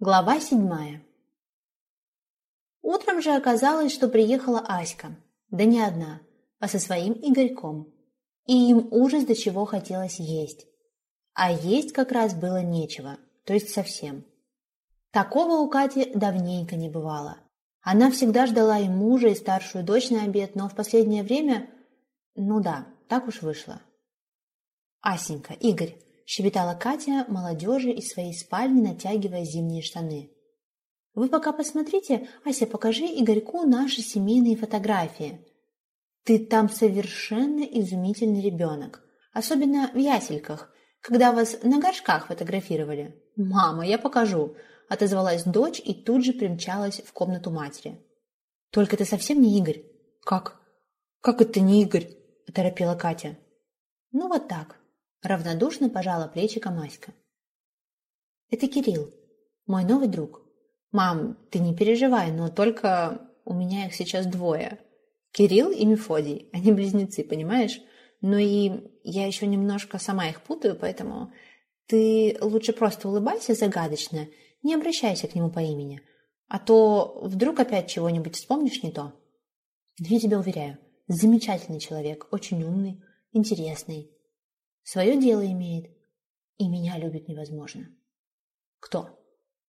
Глава седьмая Утром же оказалось, что приехала Аська. Да не одна, а со своим Игорьком. И им ужас до чего хотелось есть. А есть как раз было нечего, то есть совсем. Такого у Кати давненько не бывало. Она всегда ждала и мужа, и старшую дочь на обед, но в последнее время... Ну да, так уж вышло. «Асенька, Игорь, щебетала Катя молодежи из своей спальни, натягивая зимние штаны. «Вы пока посмотрите, Ася, покажи Игорьку наши семейные фотографии. Ты там совершенно изумительный ребенок, особенно в ясельках, когда вас на горшках фотографировали. Мама, я покажу!» – отозвалась дочь и тут же примчалась в комнату матери. «Только ты совсем не Игорь». «Как? Как это не Игорь?» – оторопела Катя. «Ну вот так. Равнодушно пожала плечиком Маська. «Это Кирилл, мой новый друг. Мам, ты не переживай, но только у меня их сейчас двое. Кирилл и Мефодий, они близнецы, понимаешь? Ну и я еще немножко сама их путаю, поэтому ты лучше просто улыбайся загадочно, не обращайся к нему по имени. А то вдруг опять чего-нибудь вспомнишь не то. Я тебя уверяю, замечательный человек, очень умный, интересный. Свое дело имеет. И меня любит невозможно. Кто?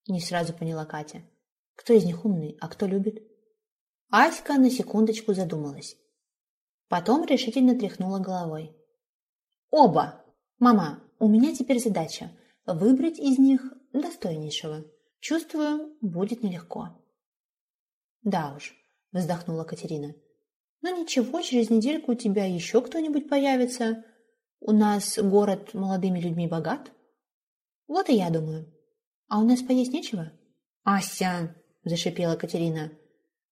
Не сразу поняла Катя. Кто из них умный, а кто любит? Аська на секундочку задумалась. Потом решительно тряхнула головой. Оба! Мама, у меня теперь задача выбрать из них достойнейшего. Чувствую, будет нелегко. Да уж, вздохнула Катерина. Но ну ничего, через недельку у тебя еще кто-нибудь появится. У нас город молодыми людьми богат? Вот и я думаю. А у нас поесть нечего? Ася, зашипела Катерина.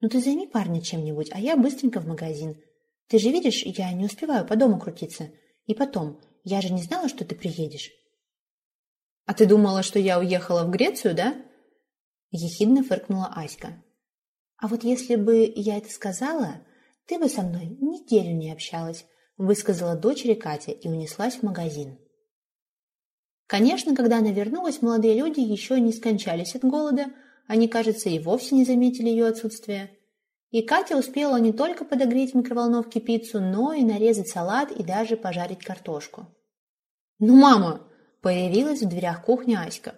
Ну ты займи парня чем-нибудь, а я быстренько в магазин. Ты же видишь, я не успеваю по дому крутиться. И потом, я же не знала, что ты приедешь. А ты думала, что я уехала в Грецию, да? Ехидно фыркнула Аська. А вот если бы я это сказала, ты бы со мной неделю не общалась, высказала дочери Катя и унеслась в магазин. Конечно, когда она вернулась, молодые люди еще не скончались от голода, они, кажется, и вовсе не заметили ее отсутствия. И Катя успела не только подогреть в микроволновке пиццу, но и нарезать салат и даже пожарить картошку. «Ну, мама!» – появилась в дверях кухни Аська.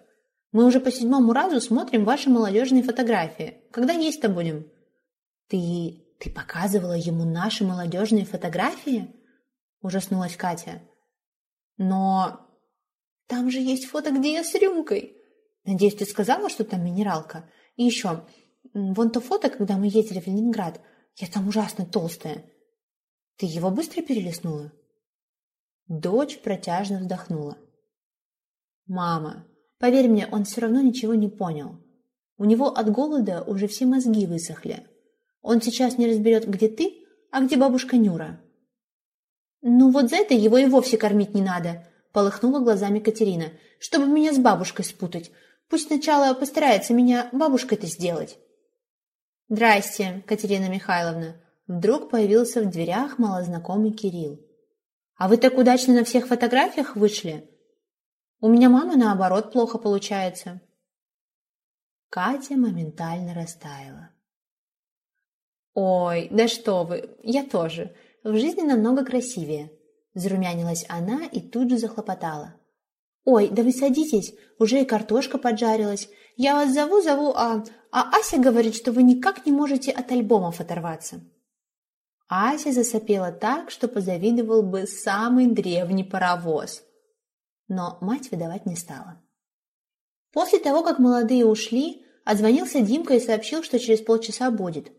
«Мы уже по седьмому разу смотрим ваши молодежные фотографии. Когда есть-то будем?» «Ты... ты показывала ему наши молодежные фотографии?» – ужаснулась Катя. «Но там же есть фото, где я с рюмкой. Надеюсь, ты сказала, что там минералка? И еще, вон то фото, когда мы ездили в Ленинград. Я там ужасно толстая. Ты его быстро перелистнула?» Дочь протяжно вздохнула. «Мама, поверь мне, он все равно ничего не понял. У него от голода уже все мозги высохли. Он сейчас не разберет, где ты, а где бабушка Нюра. «Ну вот за это его и вовсе кормить не надо», – полыхнула глазами Катерина, – «чтобы меня с бабушкой спутать. Пусть сначала постарается меня бабушкой-то сделать». «Здрасте, Катерина Михайловна», – вдруг появился в дверях малознакомый Кирилл. «А вы так удачно на всех фотографиях вышли? У меня мама, наоборот, плохо получается». Катя моментально растаяла. «Ой, да что вы, я тоже в жизни намного красивее», – зарумянилась она и тут же захлопотала. «Ой, да вы садитесь, уже и картошка поджарилась. Я вас зову-зову, а... а Ася говорит, что вы никак не можете от альбомов оторваться». Ася засопела так, что позавидовал бы самый древний паровоз. Но мать выдавать не стала. После того, как молодые ушли, отзвонился Димка и сообщил, что через полчаса будет –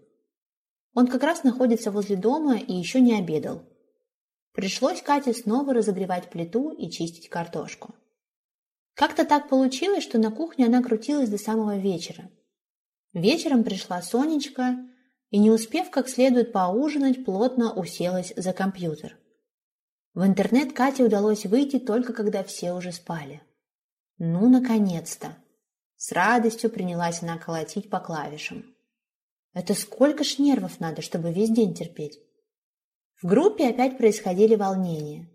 он как раз находится возле дома и еще не обедал. Пришлось Кате снова разогревать плиту и чистить картошку. Как-то так получилось, что на кухне она крутилась до самого вечера. Вечером пришла Сонечка и, не успев как следует поужинать, плотно уселась за компьютер. В интернет Кате удалось выйти только когда все уже спали. Ну, наконец-то! С радостью принялась она колотить по клавишам. Это сколько ж нервов надо, чтобы весь день терпеть? В группе опять происходили волнения.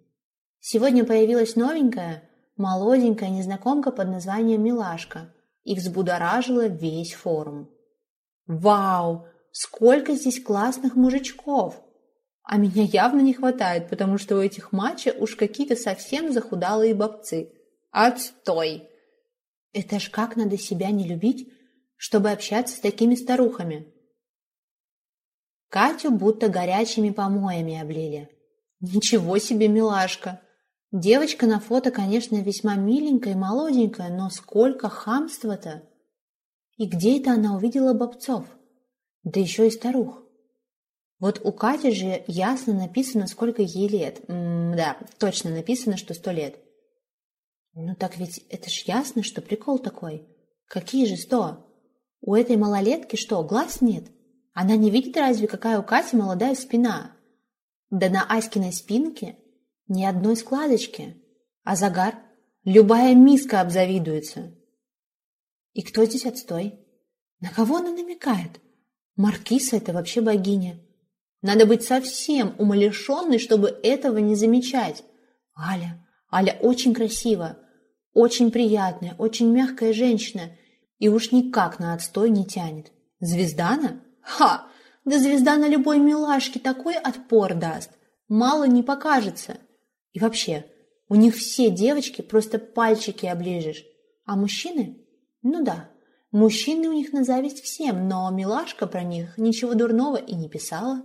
Сегодня появилась новенькая, молоденькая незнакомка под названием Милашка. и взбудоражила весь форум. «Вау! Сколько здесь классных мужичков! А меня явно не хватает, потому что у этих мачо уж какие-то совсем захудалые бобцы. Отстой! Это ж как надо себя не любить, чтобы общаться с такими старухами. Катю будто горячими помоями облили. Ничего себе, милашка! Девочка на фото, конечно, весьма миленькая и молоденькая, но сколько хамства-то! И где это она увидела бобцов? Да еще и старух. Вот у Кати же ясно написано, сколько ей лет. М да, точно написано, что сто лет. Ну так ведь это ж ясно, что прикол такой. Какие же сто? У этой малолетки что, глаз нет? Она не видит разве, какая у Кати молодая спина? Да на Аськиной спинке ни одной складочки. А загар? Любая миска обзавидуется. И кто здесь отстой? На кого она намекает? Маркиса — это вообще богиня. Надо быть совсем умалишенной, чтобы этого не замечать. Аля, Аля очень красива, очень приятная, очень мягкая женщина и уж никак на отстой не тянет. Звездана? Ха! Да звезда на любой милашке такой отпор даст. Мало не покажется. И вообще, у них все девочки просто пальчики оближешь. А мужчины? Ну да, мужчины у них на зависть всем, но милашка про них ничего дурного и не писала.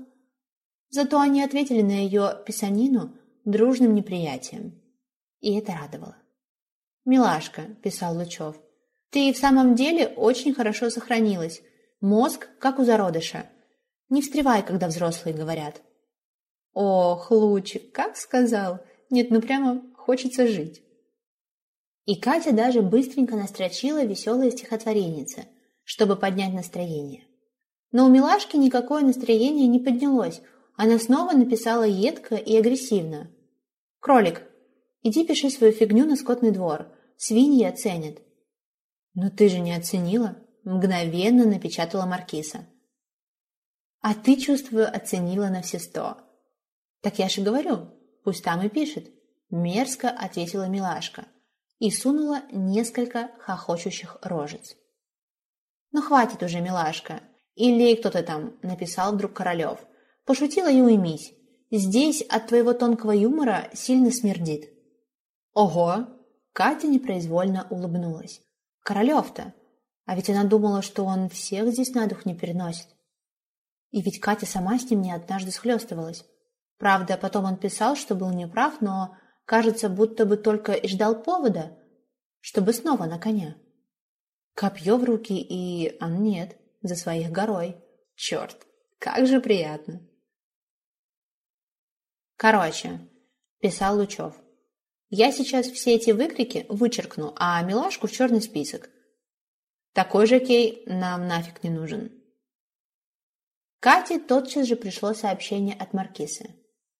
Зато они ответили на ее писанину дружным неприятием. И это радовало. «Милашка», – писал Лучев, – «ты в самом деле очень хорошо сохранилась. Мозг, как у зародыша. Не встревай, когда взрослые говорят». «Ох, Лучик, как сказал! Нет, ну прямо хочется жить». И Катя даже быстренько настрочила веселые стихотвореницы, чтобы поднять настроение. Но у Милашки никакое настроение не поднялось, она снова написала едко и агрессивно. «Кролик, иди пиши свою фигню на скотный двор. Свиньи оценят». «Но ты же не оценила», — мгновенно напечатала Маркиса. «А ты, чувствую, оценила на все сто». «Так я же говорю, пусть там и пишет», — мерзко ответила милашка и сунула несколько хохочущих рожец. «Ну хватит уже, милашка!» Или кто-то там написал вдруг Королев. Пошутила и уймись. Здесь от твоего тонкого юмора сильно смердит. Ого! Катя непроизвольно улыбнулась. Королев-то! А ведь она думала, что он всех здесь на дух не переносит. И ведь Катя сама с ним не однажды схлестывалась. Правда, потом он писал, что был неправ, но, кажется, будто бы только и ждал повода, чтобы снова на коня. Копье в руки и... а нет, за своих горой. Черт, как же приятно. Короче, писал Лучев, я сейчас все эти выкрики вычеркну, а милашку в черный список. Такой же кей нам нафиг не нужен. Кате тотчас же пришло сообщение от Маркисы.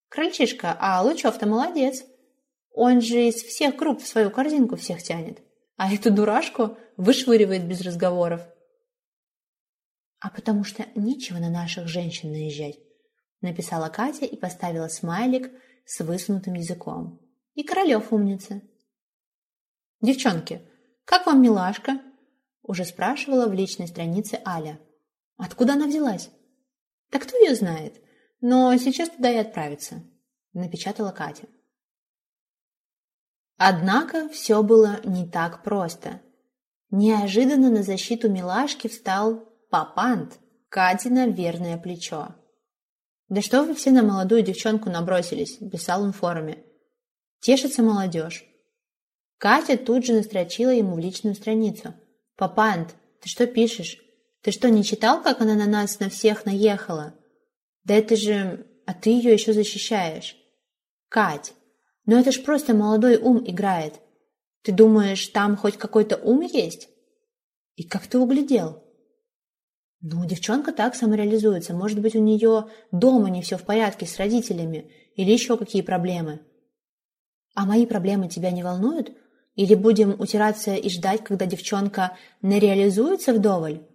«Крольчишка, а Лучев-то молодец. Он же из всех групп в свою корзинку всех тянет, а эту дурашку вышвыривает без разговоров». «А потому что нечего на наших женщин наезжать написала Катя и поставила смайлик с высунутым языком. И Королев умница. «Девчонки, как вам милашка?» Уже спрашивала в личной странице Аля. «Откуда она взялась?» «Так кто ее знает? Но сейчас туда и отправится», напечатала Катя. Однако все было не так просто. Неожиданно на защиту милашки встал Папант, Катина верное плечо. «Да что вы все на молодую девчонку набросились?» – писал он в форуме. «Тешится молодежь». Катя тут же настрочила ему в личную страницу. «Папант, ты что пишешь? Ты что, не читал, как она на нас на всех наехала? Да это же... А ты ее еще защищаешь». «Кать, ну это ж просто молодой ум играет. Ты думаешь, там хоть какой-то ум есть?» «И как ты углядел?» Ну, девчонка так самореализуется. Может быть, у нее дома не все в порядке с родителями или еще какие проблемы. А мои проблемы тебя не волнуют? Или будем утираться и ждать, когда девчонка не реализуется вдоволь?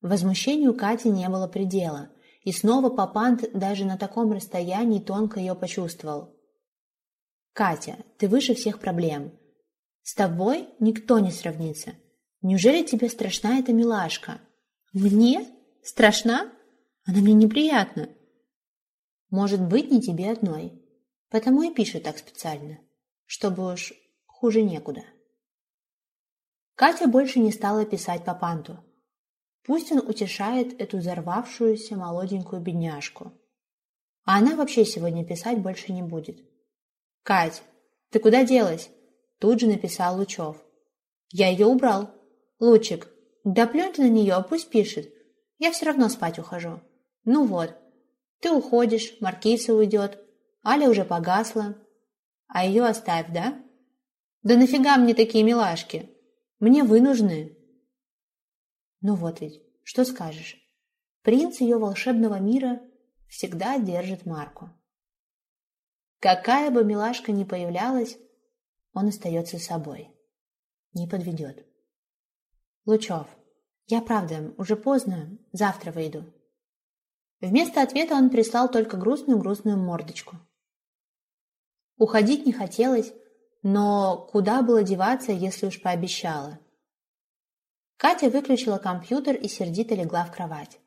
Возмущению Кати не было предела, и снова Папант даже на таком расстоянии тонко ее почувствовал. «Катя, ты выше всех проблем. С тобой никто не сравнится. Неужели тебе страшна эта милашка? Мне? Страшна? Она мне неприятна. Может быть, не тебе одной. Потому и пишет так специально, чтобы уж хуже некуда. Катя больше не стала писать по панту. Пусть он утешает эту взорвавшуюся молоденькую бедняжку. А она вообще сегодня писать больше не будет. «Кать, ты куда делась?» Тут же написал Лучев. «Я ее убрал. Лучик, да плюнь ты на нее, пусть пишет. Я все равно спать ухожу. Ну вот, ты уходишь, Маркиса уйдет, Аля уже погасла. А ее оставь, да? Да нафига мне такие милашки? Мне вы нужны. Ну вот ведь, что скажешь? Принц ее волшебного мира всегда держит марку. Какая бы милашка ни появлялась, он остается собой. Не подведет. Лучев, я правда, уже поздно, завтра выйду. Вместо ответа он прислал только грустную-грустную мордочку. Уходить не хотелось, но куда было деваться, если уж пообещала? Катя выключила компьютер и сердито легла в кровать.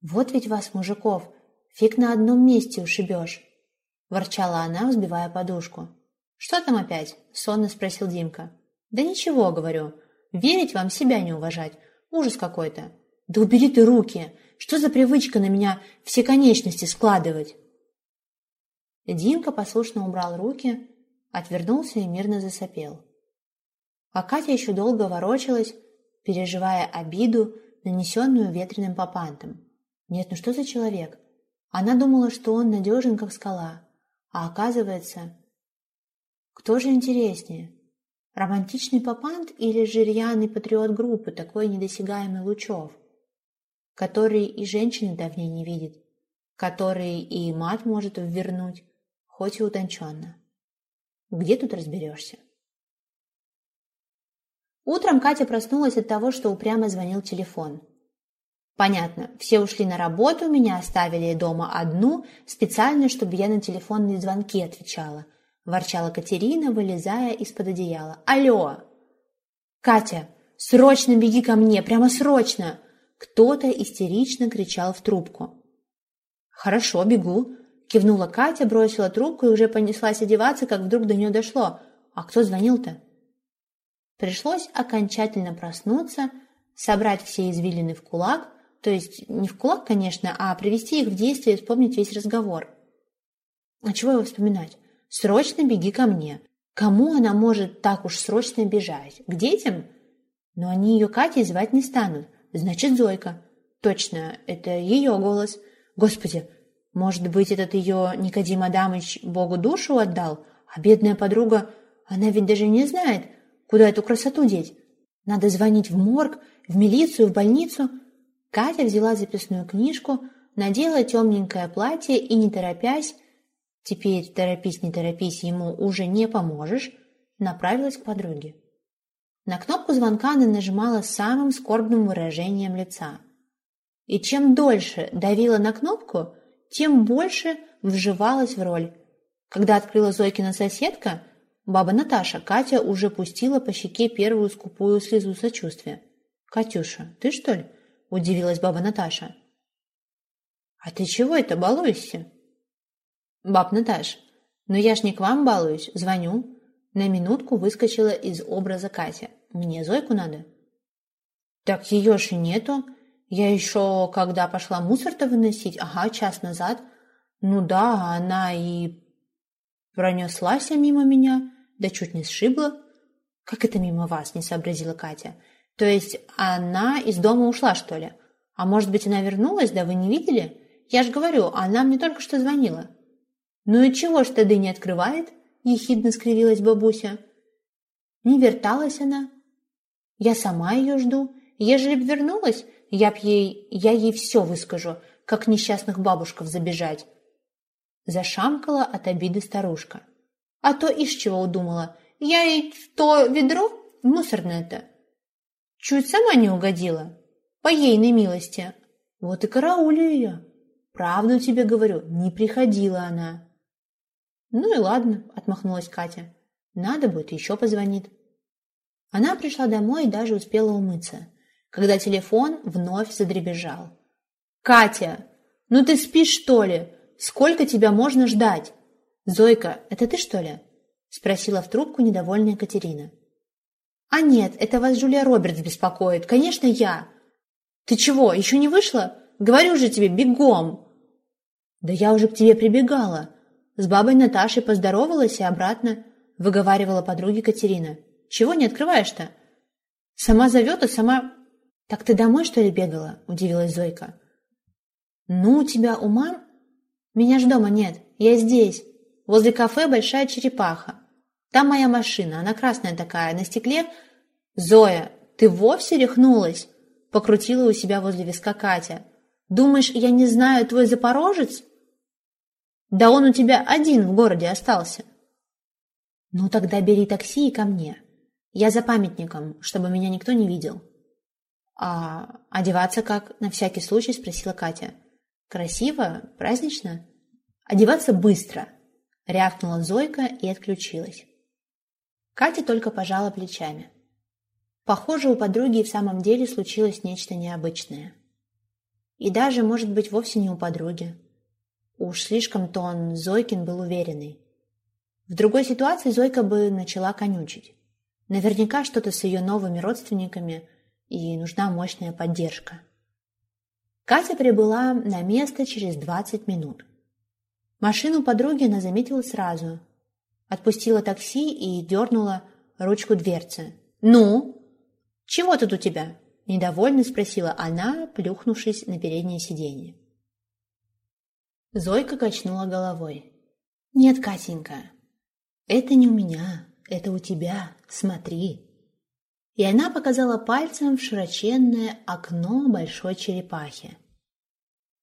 «Вот ведь вас, мужиков, фиг на одном месте ушибешь!» Ворчала она, взбивая подушку. «Что там опять?» – сонно спросил Димка. «Да ничего, — говорю. Верить вам себя не уважать. Ужас какой-то. Да убери ты руки! Что за привычка на меня все конечности складывать?» Димка послушно убрал руки, отвернулся и мирно засопел. А Катя еще долго ворочалась, переживая обиду, нанесенную ветреным попантом. Нет, ну что за человек? Она думала, что он надежен, как скала. А оказывается... Кто же интереснее? Романтичный попант или же рьяный патриот группы, такой недосягаемый Лучев, который и женщины давней не видит, который и мат может ввернуть, хоть и утонченно. Где тут разберешься? Утром Катя проснулась от того, что упрямо звонил телефон. Понятно, все ушли на работу, меня оставили дома одну, специально, чтобы я на телефонные звонки отвечала. Ворчала Катерина, вылезая из-под одеяла. «Алло!» «Катя, срочно беги ко мне, прямо срочно!» Кто-то истерично кричал в трубку. «Хорошо, бегу», Кивнула Катя, бросила трубку и уже понеслась одеваться, как вдруг до нее дошло. А кто звонил-то? Пришлось окончательно проснуться, собрать все извилины в кулак, то есть не в кулак, конечно, а привести их в действие и вспомнить весь разговор. А чего его вспоминать? Срочно беги ко мне. Кому она может так уж срочно бежать? К детям? Но они ее Катей звать не станут. Значит, Зойка. Точно, это ее голос. Господи, может быть, этот ее Никодим Адамыч Богу душу отдал, а бедная подруга, она ведь даже не знает, куда эту красоту деть. Надо звонить в морг, в милицию, в больницу. Катя взяла записную книжку, надела темненькое платье и, не торопясь, теперь торопись, не торопись, ему уже не поможешь, направилась к подруге. На кнопку звонка она нажимала самым скорбным выражением лица. И чем дольше давила на кнопку, тем больше вживалась в роль. Когда открыла Зойкина соседка, баба Наташа, Катя уже пустила по щеке первую скупую слезу сочувствия. «Катюша, ты что ли?» – удивилась баба Наташа. «А ты чего это балуешься?» «Баб Наташ, ну я ж не к вам балуюсь, звоню». На минутку выскочила из образа Катя. «Мне Зойку надо». «Так ее ж и нету. Я еще, когда пошла мусор-то выносить, ага, час назад, ну да, она и пронеслась мимо меня, да чуть не сшибла. Как это мимо вас, не сообразила Катя. То есть она из дома ушла, что ли? А может быть, она вернулась, да вы не видели? Я ж говорю, она мне только что звонила. Ну и чего ж тогда не открывает? Ехидно скривилась бабуся. Не верталась она. Я сама ее жду. Ежели б вернулась, я б ей, я ей все выскажу, как несчастных бабушков забежать. Зашамкала от обиды старушка. А то ишь чего удумала. Я ей в то ведро мусорное-то. Чуть сама не угодила. По ейной милости. Вот и караулю ее. Правду тебе говорю, не приходила она. Ну и ладно, отмахнулась Катя. Надо будет, еще позвонит. Она пришла домой и даже успела умыться, когда телефон вновь задребезжал. «Катя, ну ты спишь, что ли? Сколько тебя можно ждать?» «Зойка, это ты, что ли?» – спросила в трубку недовольная Катерина. «А нет, это вас Джулия Робертс беспокоит. Конечно, я. Ты чего, еще не вышла? Говорю же тебе, бегом!» «Да я уже к тебе прибегала. С бабой Наташей поздоровалась и обратно», – выговаривала подруге Катерина. Чего не открываешь-то? Сама зовет, и сама... Так ты домой, что ли, бегала? Удивилась Зойка. Ну, у тебя у мам... Меня ж дома нет, я здесь. Возле кафе большая черепаха. Там моя машина, она красная такая, на стекле... Зоя, ты вовсе рехнулась? Покрутила у себя возле виска Катя. Думаешь, я не знаю твой запорожец? Да он у тебя один в городе остался. Ну тогда бери такси и ко мне. Я за памятником, чтобы меня никто не видел. А одеваться как? На всякий случай спросила Катя. Красиво? Празднично? Одеваться быстро. Рявкнула Зойка и отключилась. Катя только пожала плечами. Похоже, у подруги в самом деле случилось нечто необычное. И даже, может быть, вовсе не у подруги. Уж слишком-то он, Зойкин, был уверенный. В другой ситуации Зойка бы начала конючить. Наверняка что-то с ее новыми родственниками, и нужна мощная поддержка. Катя прибыла на место через 20 минут. Машину подруги она заметила сразу. Отпустила такси и дернула ручку дверцы. «Ну? Чего тут у тебя?» – недовольно спросила она, плюхнувшись на переднее сиденье. Зойка качнула головой. «Нет, Катенька, это не у меня, это у тебя, смотри!» И она показала пальцем в широченное окно большой черепахи.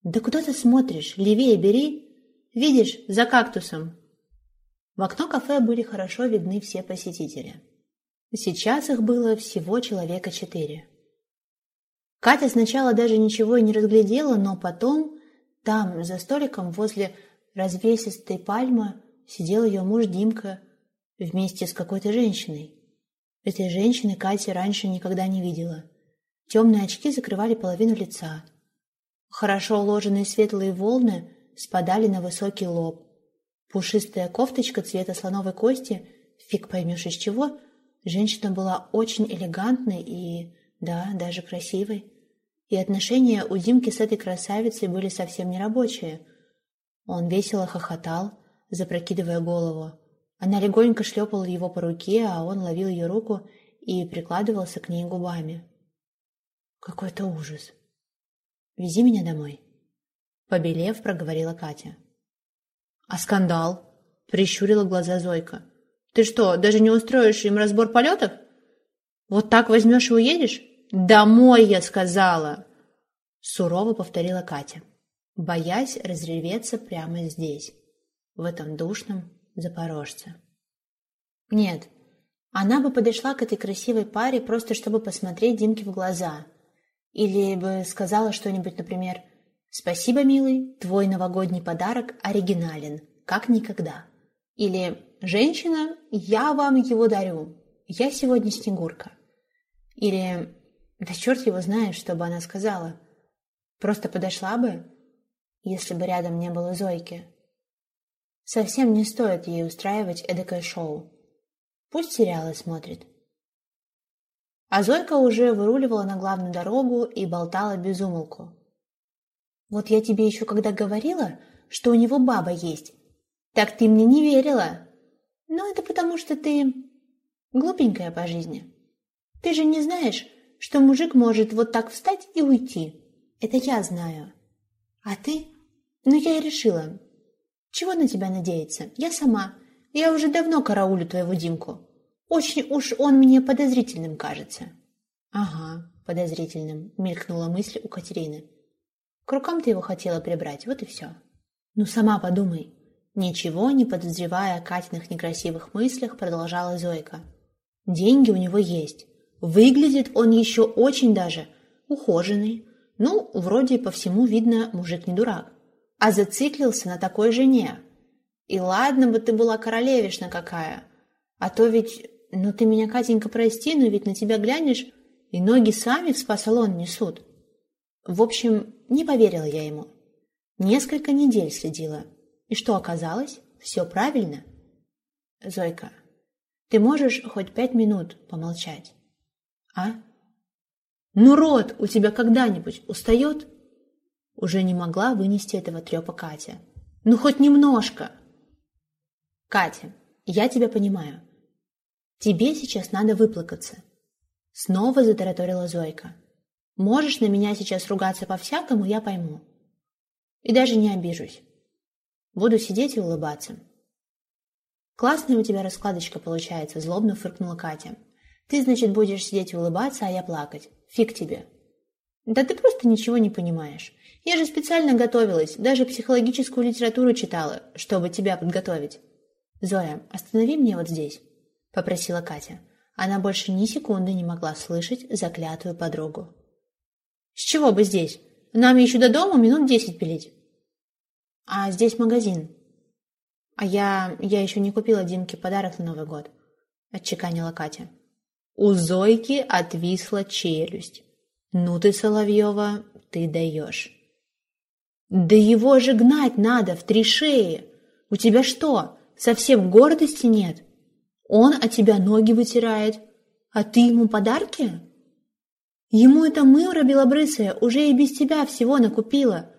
«Да куда ты смотришь? Левее бери! Видишь, за кактусом!» В окно кафе были хорошо видны все посетители. Сейчас их было всего человека четыре. Катя сначала даже ничего и не разглядела, но потом там, за столиком возле развесистой пальмы, сидел ее муж Димка вместе с какой-то женщиной. Этой женщины Катя раньше никогда не видела. Темные очки закрывали половину лица. Хорошо уложенные светлые волны спадали на высокий лоб. Пушистая кофточка цвета слоновой кости, фиг поймешь из чего, женщина была очень элегантной и, да, даже красивой. И отношения у Димки с этой красавицей были совсем не рабочие. Он весело хохотал, запрокидывая голову. Она легонько шлепала его по руке, а он ловил ее руку и прикладывался к ней губами. Какой-то ужас. «Вези меня домой», — побелев, проговорила Катя. «А скандал?» — прищурила глаза Зойка. «Ты что, даже не устроишь им разбор полетов? Вот так возьмешь и уедешь?» «Домой, я сказала!» Сурово повторила Катя, боясь разреветься прямо здесь, в этом душном запорожца. Нет, она бы подошла к этой красивой паре просто чтобы посмотреть Димке в глаза. Или бы сказала что-нибудь, например, «Спасибо, милый, твой новогодний подарок оригинален, как никогда». Или «Женщина, я вам его дарю, я сегодня Снегурка». Или «Да черт его знает, что бы она сказала». Просто подошла бы, если бы рядом не было Зойки. Совсем не стоит ей устраивать эдакое шоу. Пусть сериалы смотрит. А Зойка уже выруливала на главную дорогу и болтала без умолку. «Вот я тебе еще когда говорила, что у него баба есть, так ты мне не верила. Но это потому, что ты глупенькая по жизни. Ты же не знаешь, что мужик может вот так встать и уйти. Это я знаю. А ты? Ну, я и решила, чего на тебя надеяться? Я сама. Я уже давно караулю твоего Димку. Очень уж он мне подозрительным кажется. Ага, подозрительным, мелькнула мысль у Катерины. К рукам ты его хотела прибрать, вот и все. Ну, сама подумай. Ничего не подозревая о Катиных некрасивых мыслях, продолжала Зойка. Деньги у него есть. Выглядит он еще очень даже ухоженный. Ну, вроде по всему видно, мужик не дурак а зациклился на такой жене. И ладно бы ты была королевишна какая, а то ведь Ну ты меня, Катенька, прости, но ведь на тебя глянешь, и ноги сами в спа-салон несут. В общем, не поверила я ему. Несколько недель следила. И что оказалось? Все правильно. Зойка, ты можешь хоть пять минут помолчать? А? Ну, рот у тебя когда-нибудь устает? Уже не могла вынести этого трепа Катя. Ну, хоть немножко. Катя, я тебя понимаю. Тебе сейчас надо выплакаться. Снова затараторила Зойка. Можешь на меня сейчас ругаться по-всякому, я пойму. И даже не обижусь. Буду сидеть и улыбаться. Классная у тебя раскладочка получается, злобно фыркнула Катя. Ты, значит, будешь сидеть и улыбаться, а я плакать. Фиг тебе. Да ты просто ничего не понимаешь. Я же специально готовилась, даже психологическую литературу читала, чтобы тебя подготовить. Зоя, останови меня вот здесь, попросила Катя. Она больше ни секунды не могла слышать заклятую подругу. С чего бы здесь? Нам еще до дома минут десять пилить. А здесь магазин. А я... я еще не купила Димке подарок на Новый год, отчеканила Катя. У Зойки отвисла челюсть. Ну ты, Соловьева, ты даешь. Да его же гнать надо в три шеи. У тебя что, совсем гордости нет? Он от тебя ноги вытирает, а ты ему подарки? Ему эта мымра белобрысая уже и без тебя всего накупила.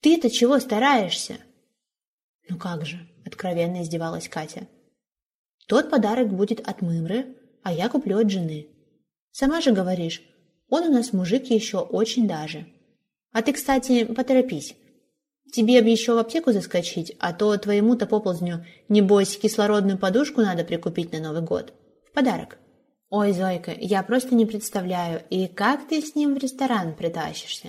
Ты-то чего стараешься? Ну как же, откровенно издевалась Катя. Тот подарок будет от мымры, а я куплю от жены. Сама же говоришь, он у нас мужик еще очень даже. А ты, кстати, поторопись. Тебе бы еще в аптеку заскочить, а то твоему-то поползню, небось, кислородную подушку надо прикупить на Новый год. В подарок. Ой, Зойка, я просто не представляю, и как ты с ним в ресторан притащишься?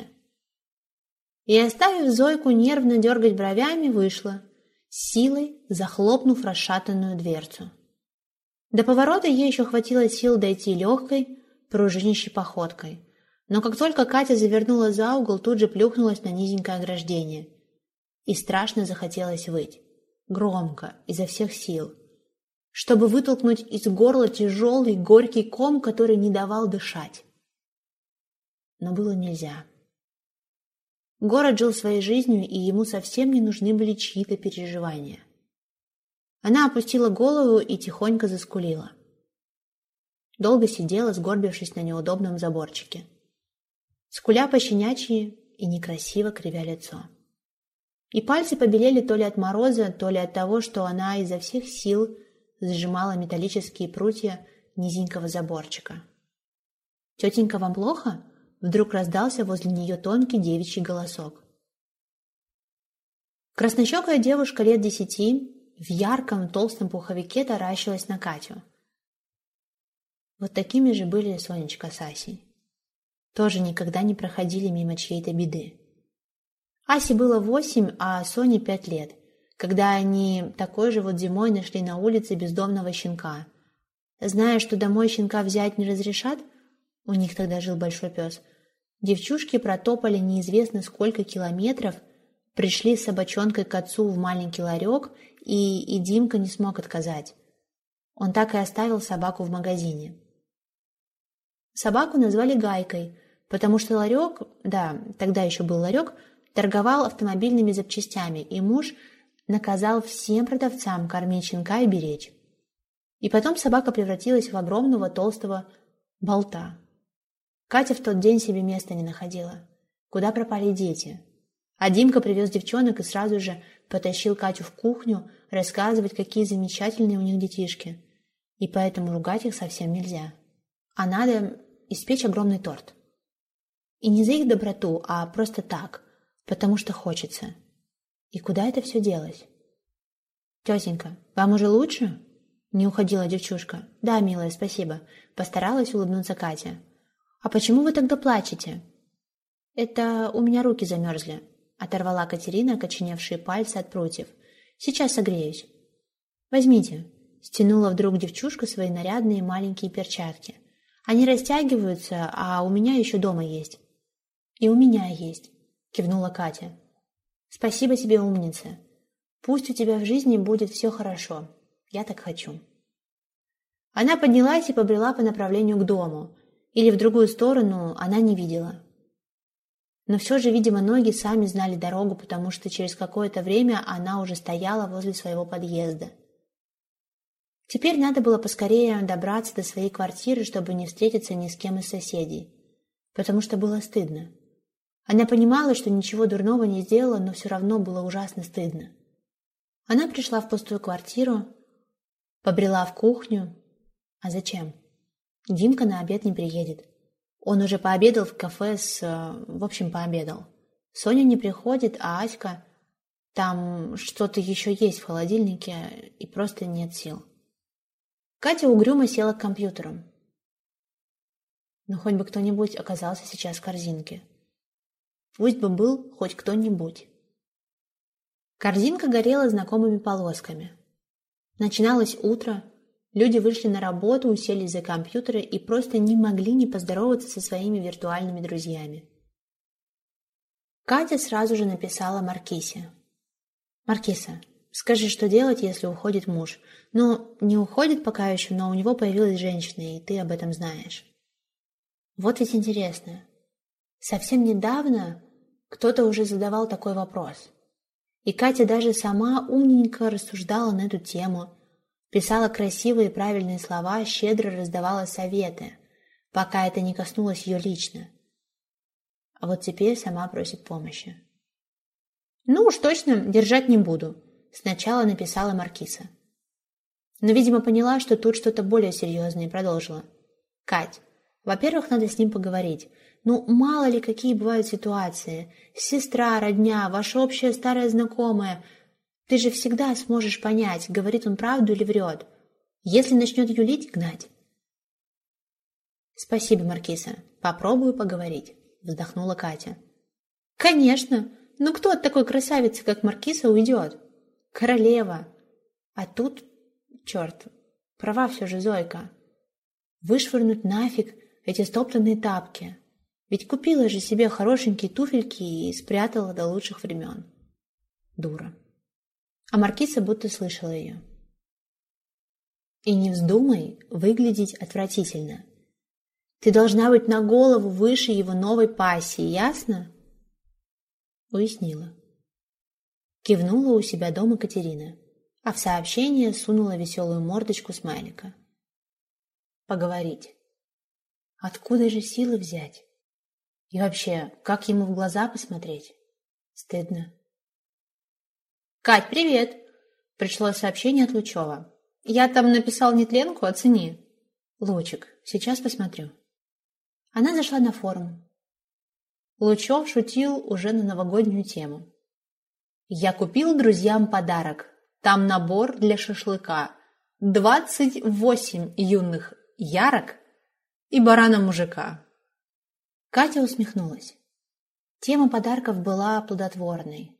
И, оставив Зойку нервно дергать бровями, вышла, силой захлопнув расшатанную дверцу. До поворота ей еще хватило сил дойти легкой, пружинищей походкой. Но как только Катя завернула за угол, тут же плюхнулась на низенькое ограждение. И страшно захотелось выть. Громко, изо всех сил чтобы вытолкнуть из горла тяжелый горький ком, который не давал дышать. Но было нельзя. Город жил своей жизнью, и ему совсем не нужны были чьи-то переживания. Она опустила голову и тихонько заскулила. Долго сидела, сгорбившись на неудобном заборчике. Скуля пощенячьи и некрасиво кривя лицо. И пальцы побелели то ли от мороза, то ли от того, что она изо всех сил сжимала металлические прутья низенького заборчика. «Тетенька, вам плохо?» Вдруг раздался возле нее тонкий девичий голосок. Краснощекая девушка лет десяти в ярком толстом пуховике таращилась на Катю. Вот такими же были Сонечка с Асей. Тоже никогда не проходили мимо чьей-то беды. Асе было восемь, а Соне пять лет, когда они такой же вот зимой нашли на улице бездомного щенка. Зная, что домой щенка взять не разрешат, у них тогда жил большой пес, девчушки протопали неизвестно сколько километров, пришли с собачонкой к отцу в маленький ларек, и, и Димка не смог отказать. Он так и оставил собаку в магазине. Собаку назвали Гайкой, потому что ларек, да, тогда еще был ларек, торговал автомобильными запчастями, и муж – наказал всем продавцам кормить щенка и беречь. И потом собака превратилась в огромного толстого болта. Катя в тот день себе места не находила. Куда пропали дети? А Димка привез девчонок и сразу же потащил Катю в кухню рассказывать, какие замечательные у них детишки. И поэтому ругать их совсем нельзя. А надо испечь огромный торт. И не за их доброту, а просто так, потому что хочется. И куда это все делось? «Тетенька, вам уже лучше?» Не уходила девчушка. «Да, милая, спасибо». Постаралась улыбнуться Катя. «А почему вы тогда плачете?» «Это у меня руки замерзли», — оторвала Катерина окоченевшие пальцы от прутьев. «Сейчас согреюсь». «Возьмите», — стянула вдруг девчушка свои нарядные маленькие перчатки. «Они растягиваются, а у меня еще дома есть». «И у меня есть», — кивнула Катя. Спасибо тебе, умница. Пусть у тебя в жизни будет все хорошо. Я так хочу. Она поднялась и побрела по направлению к дому, или в другую сторону она не видела. Но все же, видимо, ноги сами знали дорогу, потому что через какое-то время она уже стояла возле своего подъезда. Теперь надо было поскорее добраться до своей квартиры, чтобы не встретиться ни с кем из соседей, потому что было стыдно. Она понимала, что ничего дурного не сделала, но все равно было ужасно стыдно. Она пришла в пустую квартиру, побрела в кухню. А зачем? Димка на обед не приедет. Он уже пообедал в кафе с... Э, в общем, пообедал. Соня не приходит, а Аська... Там что-то еще есть в холодильнике, и просто нет сил. Катя угрюмо села к компьютеру. Но хоть бы кто-нибудь оказался сейчас в корзинке. Пусть бы был хоть кто-нибудь. Корзинка горела знакомыми полосками. Начиналось утро, люди вышли на работу, уселись за компьютеры и просто не могли не поздороваться со своими виртуальными друзьями. Катя сразу же написала Маркисе. «Маркиса, скажи, что делать, если уходит муж? Ну, не уходит пока еще, но у него появилась женщина, и ты об этом знаешь». Вот ведь интересно. Совсем недавно кто-то уже задавал такой вопрос. И Катя даже сама умненько рассуждала на эту тему, писала красивые и правильные слова, щедро раздавала советы, пока это не коснулось ее лично. А вот теперь сама просит помощи. «Ну уж точно, держать не буду», — сначала написала Маркиса. Но, видимо, поняла, что тут что-то более серьезное и продолжила. «Кать, во-первых, надо с ним поговорить. Ну, мало ли, какие бывают ситуации. Сестра, родня, ваша общая старая знакомая. Ты же всегда сможешь понять, говорит он правду или врет. Если начнет юлить, гнать. Спасибо, Маркиса. Попробую поговорить, вздохнула Катя. Конечно. Ну кто от такой красавицы, как Маркиса, уйдет? Королева. А тут, черт, права все же Зойка. Вышвырнуть нафиг эти стоптанные тапки. Ведь купила же себе хорошенькие туфельки и спрятала до лучших времен. Дура. А Маркиса будто слышала ее. И не вздумай выглядеть отвратительно. Ты должна быть на голову выше его новой пассии, ясно? Уяснила. Кивнула у себя дома Катерина, а в сообщение сунула веселую мордочку смайлика. Поговорить. Откуда же силы взять? И вообще, как ему в глаза посмотреть? Стыдно. «Кать, привет!» Пришло сообщение от Лучева. «Я там написал нетленку, оцени». «Лучик, сейчас посмотрю». Она зашла на форум. Лучев шутил уже на новогоднюю тему. «Я купил друзьям подарок. Там набор для шашлыка. Двадцать восемь юных ярок и барана-мужика. Катя усмехнулась. Тема подарков была плодотворной.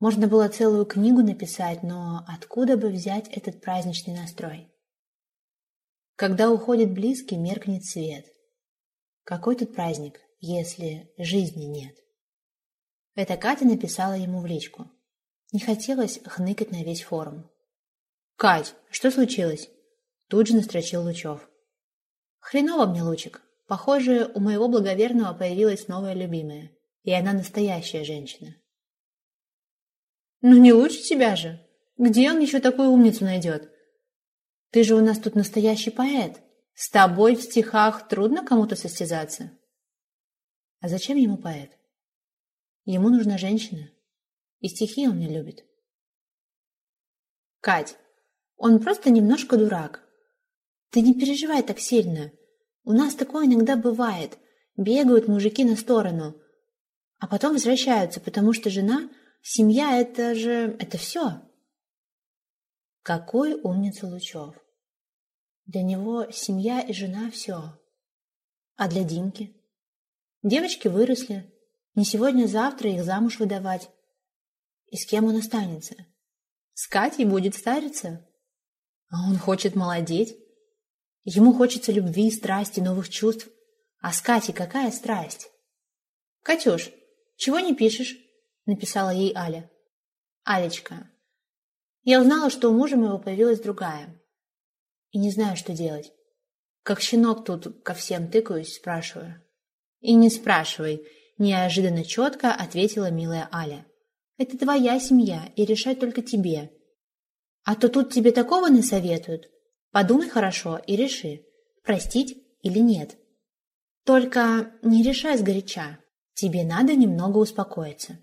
Можно было целую книгу написать, но откуда бы взять этот праздничный настрой? Когда уходит близкий, меркнет свет. Какой тут праздник, если жизни нет? Это Катя написала ему в личку. Не хотелось хныкать на весь форум. «Кать, что случилось?» Тут же настрочил Лучев. «Хреново мне, Лучик. Похоже, у моего благоверного появилась новая любимая, и она настоящая женщина. «Ну не лучше тебя же! Где он еще такую умницу найдет? Ты же у нас тут настоящий поэт. С тобой в стихах трудно кому-то состязаться». А зачем ему поэт? Ему нужна женщина, и стихи он не любит. Кать, он просто немножко дурак. Ты не переживай так сильно. У нас такое иногда бывает. Бегают мужики на сторону, а потом возвращаются, потому что жена, семья — это же... это все. Какой умница Лучев. Для него семья и жена — все. А для Димки? Девочки выросли. Не сегодня-завтра их замуж выдавать. И с кем он останется? С Катей будет стариться? А он хочет молодеть? Ему хочется любви, страсти, новых чувств. А с Катей какая страсть? «Катюш, чего не пишешь?» – написала ей Аля. «Алечка, я узнала, что у мужа моего появилась другая. и не знаю, что делать. Как щенок тут ко всем тыкаюсь, спрашиваю. И не спрашивай, неожиданно четко ответила милая Аля. Это твоя семья, и решать только тебе. А то тут тебе такого насоветуют. Подумай хорошо и реши, простить или нет. Только не решай сгоряча. Тебе надо немного успокоиться.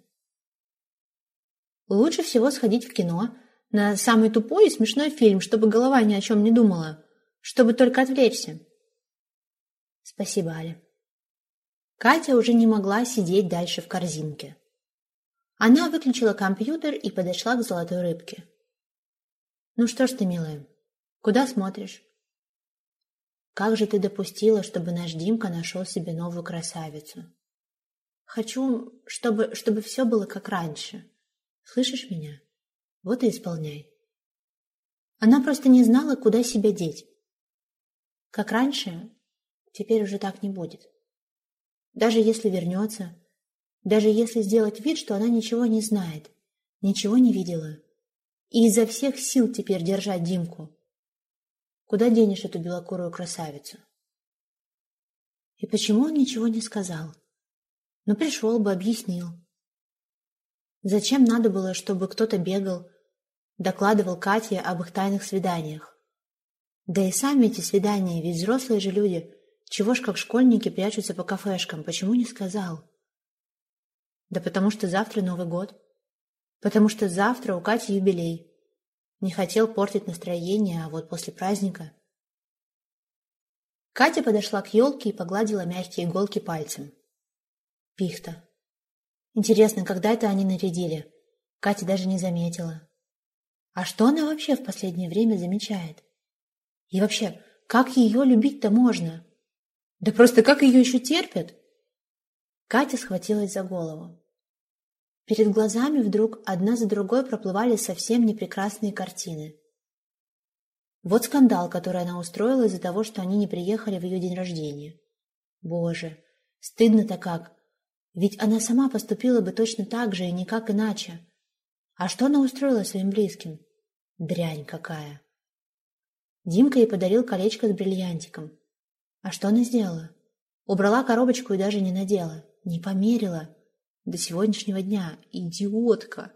Лучше всего сходить в кино на самый тупой и смешной фильм, чтобы голова ни о чем не думала, чтобы только отвлечься. Спасибо, Аля. Катя уже не могла сидеть дальше в корзинке. Она выключила компьютер и подошла к золотой рыбке. «Ну что ж ты, милая, куда смотришь?» «Как же ты допустила, чтобы наш Димка нашел себе новую красавицу?» «Хочу, чтобы, чтобы все было как раньше. Слышишь меня? Вот и исполняй». Она просто не знала, куда себя деть. Как раньше, теперь уже так не будет. Даже если вернется, даже если сделать вид, что она ничего не знает, ничего не видела, и изо всех сил теперь держать Димку. Куда денешь эту белокурую красавицу? И почему он ничего не сказал? Ну, пришел бы, объяснил. Зачем надо было, чтобы кто-то бегал, докладывал Кате об их тайных свиданиях? Да и сами эти свидания, ведь взрослые же люди, чего ж как школьники прячутся по кафешкам, почему не сказал? Да потому что завтра Новый год. Потому что завтра у Кати юбилей. Не хотел портить настроение, а вот после праздника... Катя подошла к елке и погладила мягкие иголки пальцем. Пихта. Интересно, когда это они нарядили? Катя даже не заметила. А что она вообще в последнее время замечает? И вообще, как ее любить-то можно? Да просто как ее еще терпят? Катя схватилась за голову. Перед глазами вдруг одна за другой проплывали совсем непрекрасные картины. Вот скандал, который она устроила из-за того, что они не приехали в ее день рождения. Боже, стыдно-то как. Ведь она сама поступила бы точно так же и никак иначе. А что она устроила своим близким? Дрянь какая. Димка ей подарил колечко с бриллиантиком. А что она сделала? Убрала коробочку и даже не надела, не померила. До сегодняшнего дня. Идиотка.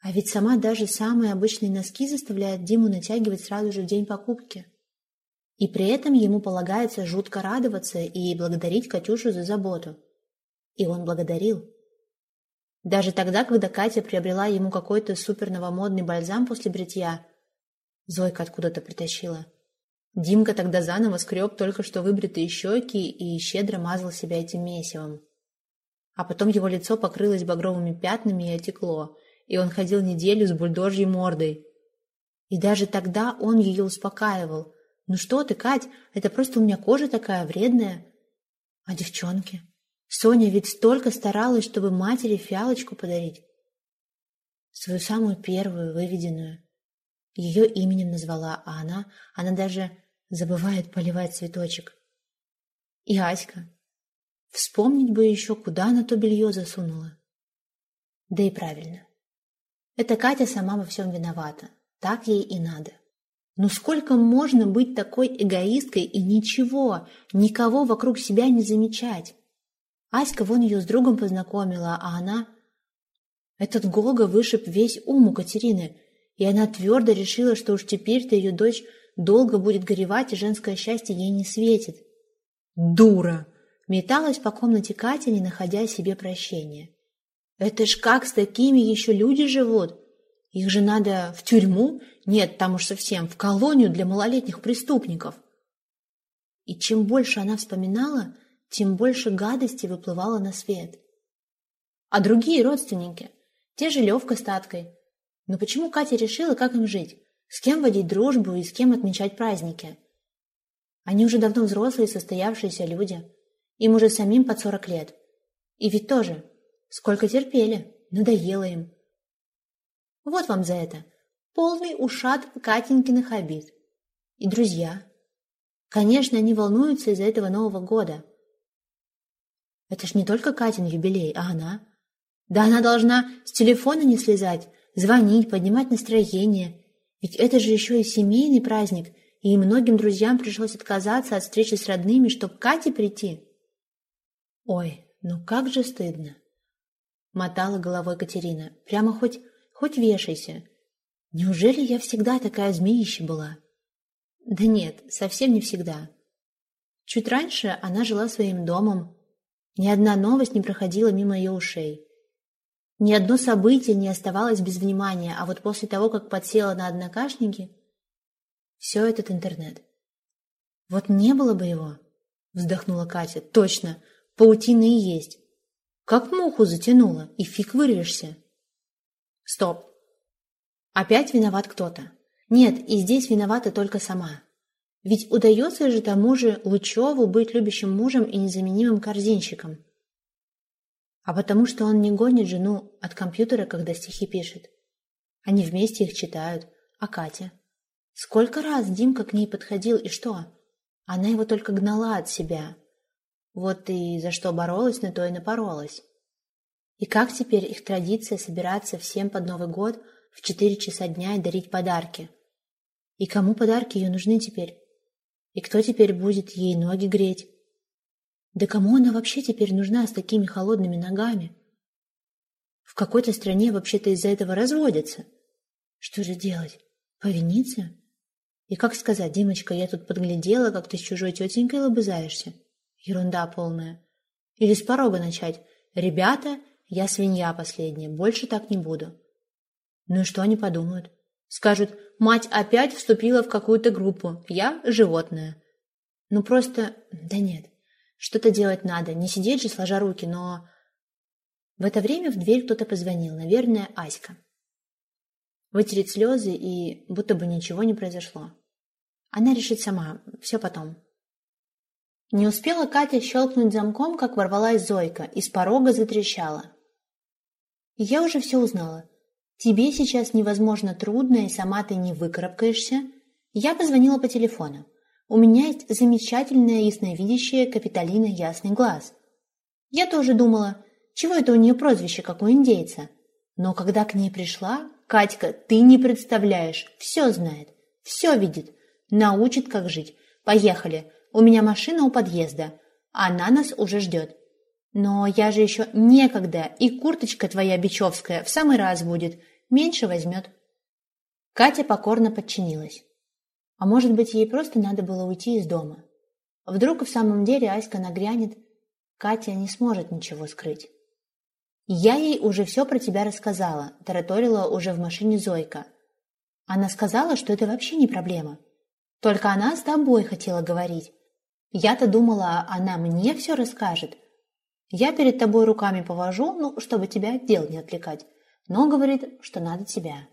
А ведь сама даже самые обычные носки заставляет Диму натягивать сразу же в день покупки. И при этом ему полагается жутко радоваться и благодарить Катюшу за заботу. И он благодарил. Даже тогда, когда Катя приобрела ему какой-то супер новомодный бальзам после бритья, Зойка откуда-то притащила. Димка тогда заново скреб только что выбритые щеки и щедро мазал себя этим месивом а потом его лицо покрылось багровыми пятнами и отекло, и он ходил неделю с бульдожьей мордой. И даже тогда он ее успокаивал. «Ну что ты, Кать, это просто у меня кожа такая вредная». А девчонки? Соня ведь столько старалась, чтобы матери фиалочку подарить. Свою самую первую, выведенную. Ее именем назвала, а она, она даже забывает поливать цветочек. И Аська, Вспомнить бы еще, куда она то белье засунула. Да и правильно. Это Катя сама во всем виновата. Так ей и надо. Но сколько можно быть такой эгоисткой и ничего, никого вокруг себя не замечать? Аська вон ее с другом познакомила, а она... Этот Гога вышиб весь ум у Катерины, и она твердо решила, что уж теперь-то ее дочь долго будет горевать, и женское счастье ей не светит. Дура! Металась по комнате Катя, не находя себе прощения. «Это ж как с такими еще люди живут? Их же надо в тюрьму? Нет, там уж совсем, в колонию для малолетних преступников». И чем больше она вспоминала, тем больше гадости выплывало на свет. А другие родственники? Те же Левка с Таткой. Но почему Катя решила, как им жить? С кем водить дружбу и с кем отмечать праздники? Они уже давно взрослые состоявшиеся люди. Им уже самим под сорок лет. И ведь тоже. Сколько терпели. Надоело им. Вот вам за это. Полный ушат Катенькиных обид. И друзья. Конечно, они волнуются из-за этого Нового года. Это ж не только Катин юбилей, а она. Да она должна с телефона не слезать, звонить, поднимать настроение. Ведь это же еще и семейный праздник, и многим друзьям пришлось отказаться от встречи с родными, чтобы к Кате прийти. Ой, ну как же стыдно. Мотала головой Катерина. Прямо хоть, хоть вешайся. Неужели я всегда такая змеища была? Да нет, совсем не всегда. Чуть раньше она жила своим домом. Ни одна новость не проходила мимо ее ушей. Ни одно событие не оставалось без внимания, а вот после того, как подсела на однокашники, все этот интернет. Вот не было бы его, вздохнула Катя. Точно, паутина и есть. Как муху затянула, и фиг вырвешься. Стоп. Опять виноват кто-то. Нет, и здесь виновата только сама. Ведь удается же тому же Лучеву быть любящим мужем и незаменимым корзинщиком. А потому что он не гонит жену от компьютера, когда стихи пишет. Они вместе их читают. А Катя? Сколько раз Димка к ней подходил, и что? Она его только гнала от себя. Вот и за что боролась, на то и напоролась. И как теперь их традиция собираться всем под Новый год в четыре часа дня и дарить подарки? И кому подарки ее нужны теперь? И кто теперь будет ей ноги греть? Да кому она вообще теперь нужна с такими холодными ногами? В какой-то стране вообще-то из-за этого разводятся. Что же делать? Повиниться? И как сказать, Димочка, я тут подглядела, как ты с чужой тетенькой лобызаешься? Ерунда полная. Или с порога начать. Ребята, я свинья последняя, больше так не буду. Ну и что они подумают? Скажут, мать опять вступила в какую-то группу, я животное. Ну просто, да нет, что-то делать надо, не сидеть же сложа руки, но... В это время в дверь кто-то позвонил, наверное, Аська. Вытереть слезы и будто бы ничего не произошло. Она решит сама, все потом. Не успела Катя щелкнуть замком, как ворвалась Зойка, и с порога затрещала. Я уже все узнала. Тебе сейчас невозможно трудно, и сама ты не выкарабкаешься. Я позвонила по телефону. У меня есть замечательная ясновидящая Капитолина Ясный Глаз. Я тоже думала, чего это у нее прозвище, как у индейца. Но когда к ней пришла, Катька, ты не представляешь, все знает, все видит, научит, как жить. Поехали, у меня машина у подъезда, она нас уже ждет. Но я же еще некогда, и курточка твоя бичевская в самый раз будет, меньше возьмет. Катя покорно подчинилась. А может быть, ей просто надо было уйти из дома. Вдруг в самом деле Аська нагрянет, Катя не сможет ничего скрыть. «Я ей уже все про тебя рассказала», – тараторила уже в машине Зойка. Она сказала, что это вообще не проблема. Только она с тобой хотела говорить. Я-то думала, она мне все расскажет, я перед тобой руками повожу, ну, чтобы тебя от дел не отвлекать. Но говорит, что надо тебя.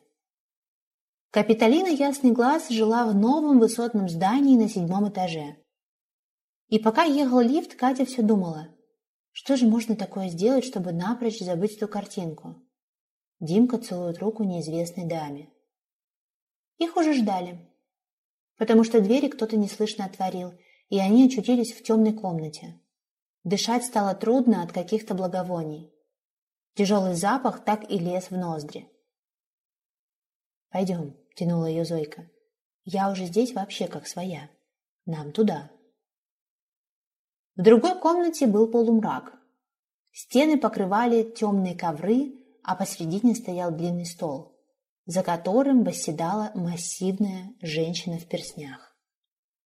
Капитолина Ясный Глаз жила в новом высотном здании на седьмом этаже. И пока ехал лифт, Катя все думала, что же можно такое сделать, чтобы напрочь забыть эту картинку. Димка целует руку неизвестной даме. Их уже ждали, потому что двери кто-то неслышно отворил, и они очутились в темной комнате. Дышать стало трудно от каких-то благовоний. Тяжелый запах так и лез в ноздри. «Пойдем», — тянула ее Зойка. «Я уже здесь вообще как своя. Нам туда». В другой комнате был полумрак. Стены покрывали темные ковры, а посредине стоял длинный стол, за которым восседала массивная женщина в перснях.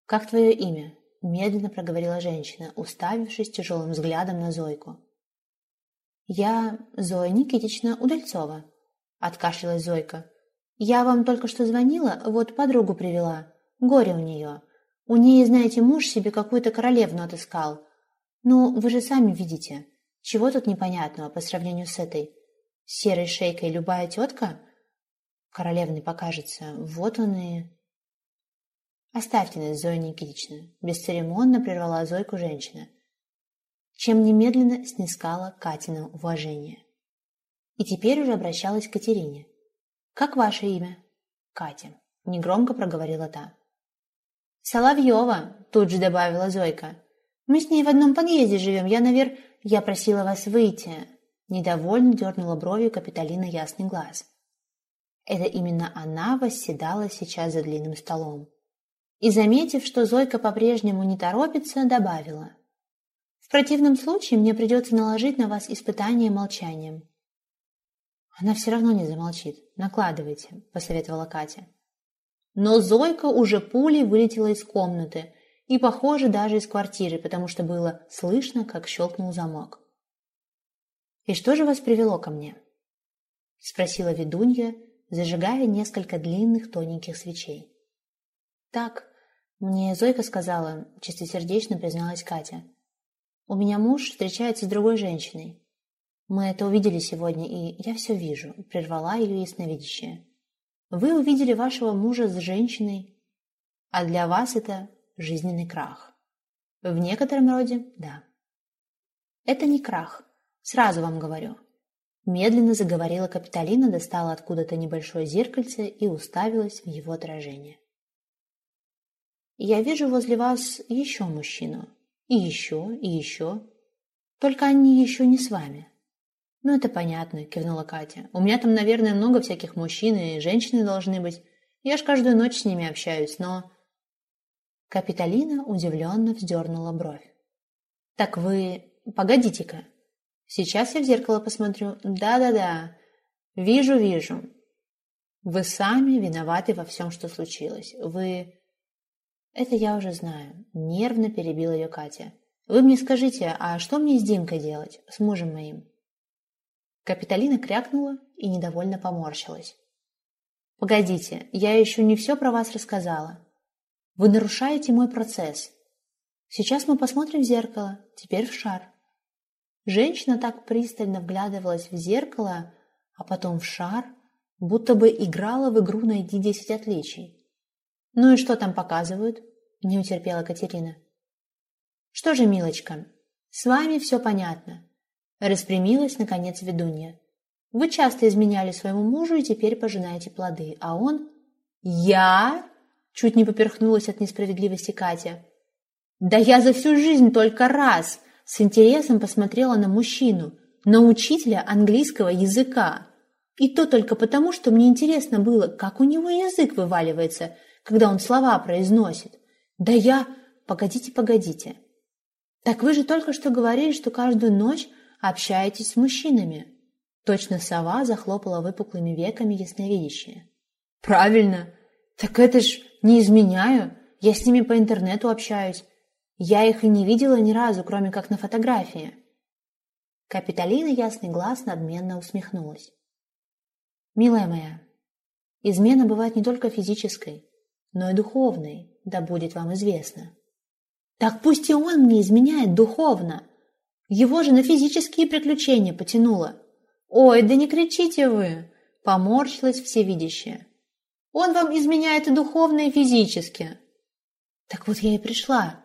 «Как твое имя?» медленно проговорила женщина, уставившись тяжелым взглядом на Зойку. «Я Зоя Никитична Удальцова», — откашлялась Зойка. «Я вам только что звонила, вот подругу привела. Горе у нее. У нее, знаете, муж себе какую-то королевну отыскал. Ну, вы же сами видите, чего тут непонятного по сравнению с этой серой шейкой любая тетка? Королевной покажется. Вот он и...» «Оставьте нас, Зоя Никитична», – бесцеремонно прервала Зойку женщина, чем немедленно снискала Катина уважение. И теперь уже обращалась к Катерине. «Как ваше имя?» «Катя», – негромко проговорила та. «Соловьева», – тут же добавила Зойка. «Мы с ней в одном подъезде живем, я, навер... Я просила вас выйти». Недовольно дернула бровью Капитолина Ясный Глаз. Это именно она восседала сейчас за длинным столом. И, заметив, что Зойка по-прежнему не торопится, добавила. «В противном случае мне придется наложить на вас испытание молчанием». «Она все равно не замолчит. Накладывайте», – посоветовала Катя. Но Зойка уже пулей вылетела из комнаты и, похоже, даже из квартиры, потому что было слышно, как щелкнул замок. «И что же вас привело ко мне?» – спросила ведунья, зажигая несколько длинных тоненьких свечей. «Так, мне Зойка сказала, чистосердечно призналась Катя. У меня муж встречается с другой женщиной. Мы это увидели сегодня, и я все вижу», – прервала ее ясновидящая. «Вы увидели вашего мужа с женщиной, а для вас это жизненный крах. В некотором роде – да. Это не крах, сразу вам говорю. Медленно заговорила Капитолина, достала откуда-то небольшое зеркальце и уставилась в его отражение. «Я вижу возле вас еще мужчину. И еще, и еще. Только они еще не с вами». «Ну, это понятно», – кивнула Катя. «У меня там, наверное, много всяких мужчин и женщины должны быть. Я ж каждую ночь с ними общаюсь, но...» Капитолина удивленно вздернула бровь. «Так вы... Погодите-ка. Сейчас я в зеркало посмотрю. Да-да-да. Вижу, вижу. Вы сами виноваты во всем, что случилось. Вы... Это я уже знаю. Нервно перебила ее Катя. Вы мне скажите, а что мне с Димкой делать, с мужем моим? Капитолина крякнула и недовольно поморщилась. «Погодите, я еще не все про вас рассказала. Вы нарушаете мой процесс. Сейчас мы посмотрим в зеркало, теперь в шар. Женщина так пристально вглядывалась в зеркало, а потом в шар, будто бы играла в игру «Найди десять отличий». «Ну и что там показывают?» – не утерпела Катерина. «Что же, милочка, с вами все понятно», – распрямилась, наконец, ведунья. «Вы часто изменяли своему мужу и теперь пожинаете плоды, а он...» «Я?» Чуть не поперхнулась от несправедливости Катя. «Да я за всю жизнь только раз!» С интересом посмотрела на мужчину, на учителя английского языка. И то только потому, что мне интересно было, как у него язык вываливается, когда он слова произносит. Да я... Погодите, погодите. Так вы же только что говорили, что каждую ночь общаетесь с мужчинами. Точно сова захлопала выпуклыми веками ясновидящая. Правильно. Так это ж не изменяю, я с ними по интернету общаюсь. Я их и не видела ни разу, кроме как на фотографии. Капитолина ясный глаз надменно усмехнулась. «Милая моя, измена бывает не только физической, но и духовной, да будет вам известно». «Так пусть и он мне изменяет духовно. Его же на физические приключения потянуло». «Ой, да не кричите вы!» – поморщилась всевидящая. Он вам изменяет и духовно, и физически. Так вот я и пришла.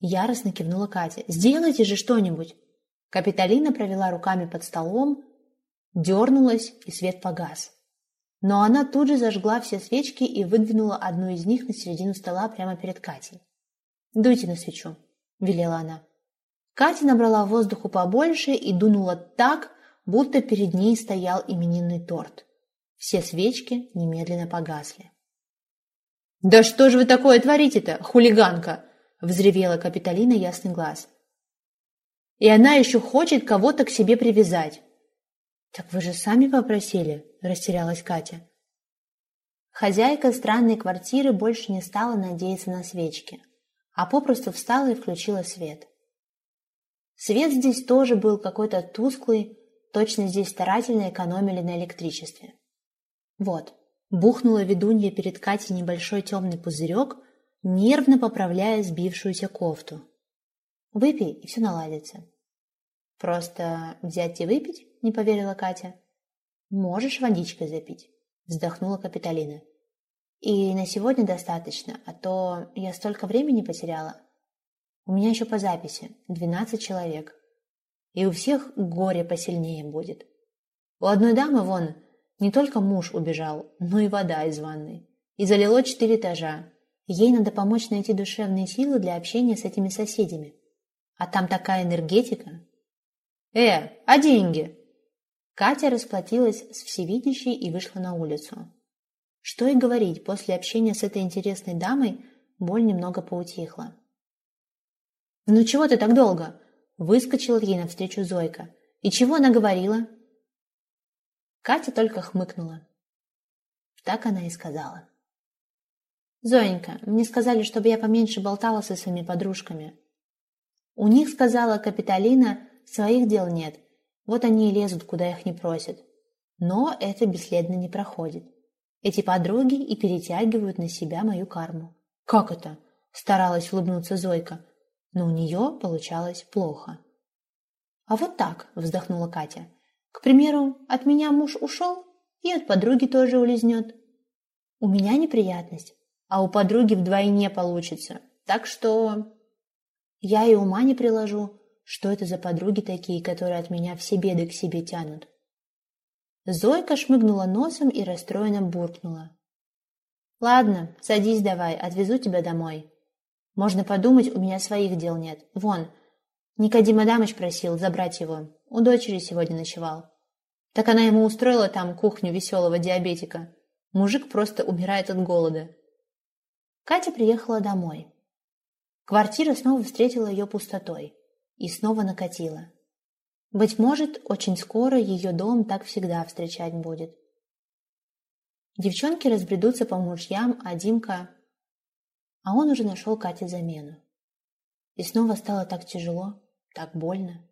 Яростно кивнула Катя. Сделайте же что-нибудь. Капитолина провела руками под столом, дернулась, и свет погас. Но она тут же зажгла все свечки и выдвинула одну из них на середину стола прямо перед Катей. «Дуйте на свечу», — велела она. Катя набрала воздуху побольше и дунула так, будто перед ней стоял именинный торт. Все свечки немедленно погасли. «Да что же вы такое творите-то, хулиганка?» – взревела Капитолина ясный глаз. «И она еще хочет кого-то к себе привязать». «Так вы же сами попросили», – растерялась Катя. Хозяйка странной квартиры больше не стала надеяться на свечки, а попросту встала и включила свет. Свет здесь тоже был какой-то тусклый, точно здесь старательно экономили на электричестве. Вот, бухнула ведунья перед Катей небольшой темный пузырек, нервно поправляя сбившуюся кофту. Выпей, и все наладится. Просто взять и выпить, не поверила Катя. Можешь водичкой запить, вздохнула Капитолина. И на сегодня достаточно, а то я столько времени потеряла. У меня еще по записи двенадцать человек. И у всех горе посильнее будет. У одной дамы вон не только муж убежал, но и вода из ванной. И залило четыре этажа. Ей надо помочь найти душевные силы для общения с этими соседями. А там такая энергетика. «Э, а деньги?» Катя расплатилась с всевидящей и вышла на улицу. Что и говорить, после общения с этой интересной дамой боль немного поутихла. «Ну чего ты так долго?» – выскочила ей навстречу Зойка. «И чего она говорила?» Катя только хмыкнула. Так она и сказала. «Зоенька, мне сказали, чтобы я поменьше болтала со своими подружками. У них, сказала Капитолина, своих дел нет, вот они и лезут, куда их не просят. Но это бесследно не проходит. Эти подруги и перетягивают на себя мою карму. «Как это?» – старалась улыбнуться Зойка, но у нее получалось плохо. «А вот так», – вздохнула Катя. «К примеру, от меня муж ушел, и от подруги тоже улизнет. У меня неприятность, а у подруги вдвойне получится. Так что я и ума не приложу, что это за подруги такие, которые от меня все беды к себе тянут. Зойка шмыгнула носом и расстроенно буркнула. «Ладно, садись давай, отвезу тебя домой. Можно подумать, у меня своих дел нет. Вон, Никодим Адамыч просил забрать его. У дочери сегодня ночевал. Так она ему устроила там кухню веселого диабетика. Мужик просто умирает от голода». Катя приехала домой. Квартира снова встретила ее пустотой и снова накатила. Быть может, очень скоро ее дом так всегда встречать будет. Девчонки разбредутся по мужьям, а Димка... А он уже нашел Кате замену. И снова стало так тяжело, так больно.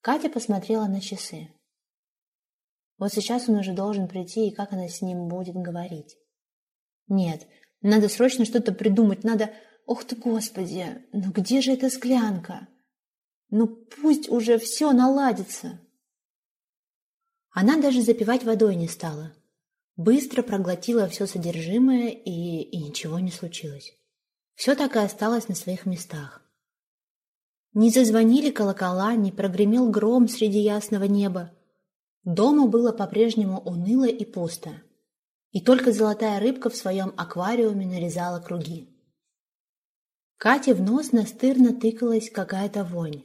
Катя посмотрела на часы. Вот сейчас он уже должен прийти, и как она с ним будет говорить? Нет, надо срочно что-то придумать, надо Ох ты, Господи, ну где же эта склянка? Ну пусть уже все наладится. Она даже запивать водой не стала. Быстро проглотила все содержимое, и, и ничего не случилось. Все так и осталось на своих местах. Не зазвонили колокола, не прогремел гром среди ясного неба. Дома было по-прежнему уныло и пусто. И только золотая рыбка в своем аквариуме нарезала круги. Кате в нос настырно тыкалась какая-то вонь.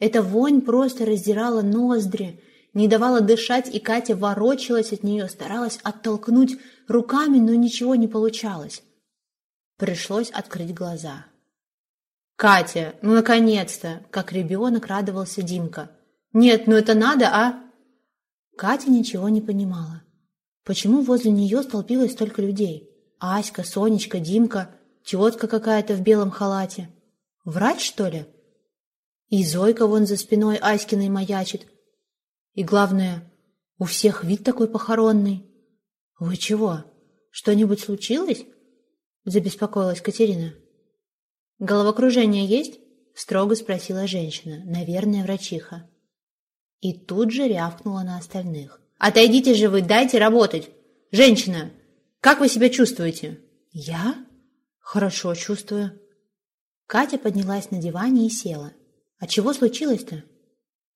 Эта вонь просто раздирала ноздри, не давала дышать, и Катя ворочалась от нее, старалась оттолкнуть руками, но ничего не получалось. Пришлось открыть глаза. «Катя, ну наконец-то!» — как ребенок радовался Димка. «Нет, ну это надо, а?» Катя ничего не понимала. Почему возле нее столпилось столько людей? Аська, Сонечка, Димка — тетка какая-то в белом халате. Врач, что ли? И Зойка вон за спиной Аськиной маячит. И главное, у всех вид такой похоронный. Вы чего, что-нибудь случилось? Забеспокоилась Катерина. Головокружение есть? Строго спросила женщина, наверное, врачиха. И тут же рявкнула на остальных. «Отойдите же вы, дайте работать! Женщина, как вы себя чувствуете?» «Я?» Хорошо чувствую. Катя поднялась на диване и села. А чего случилось-то?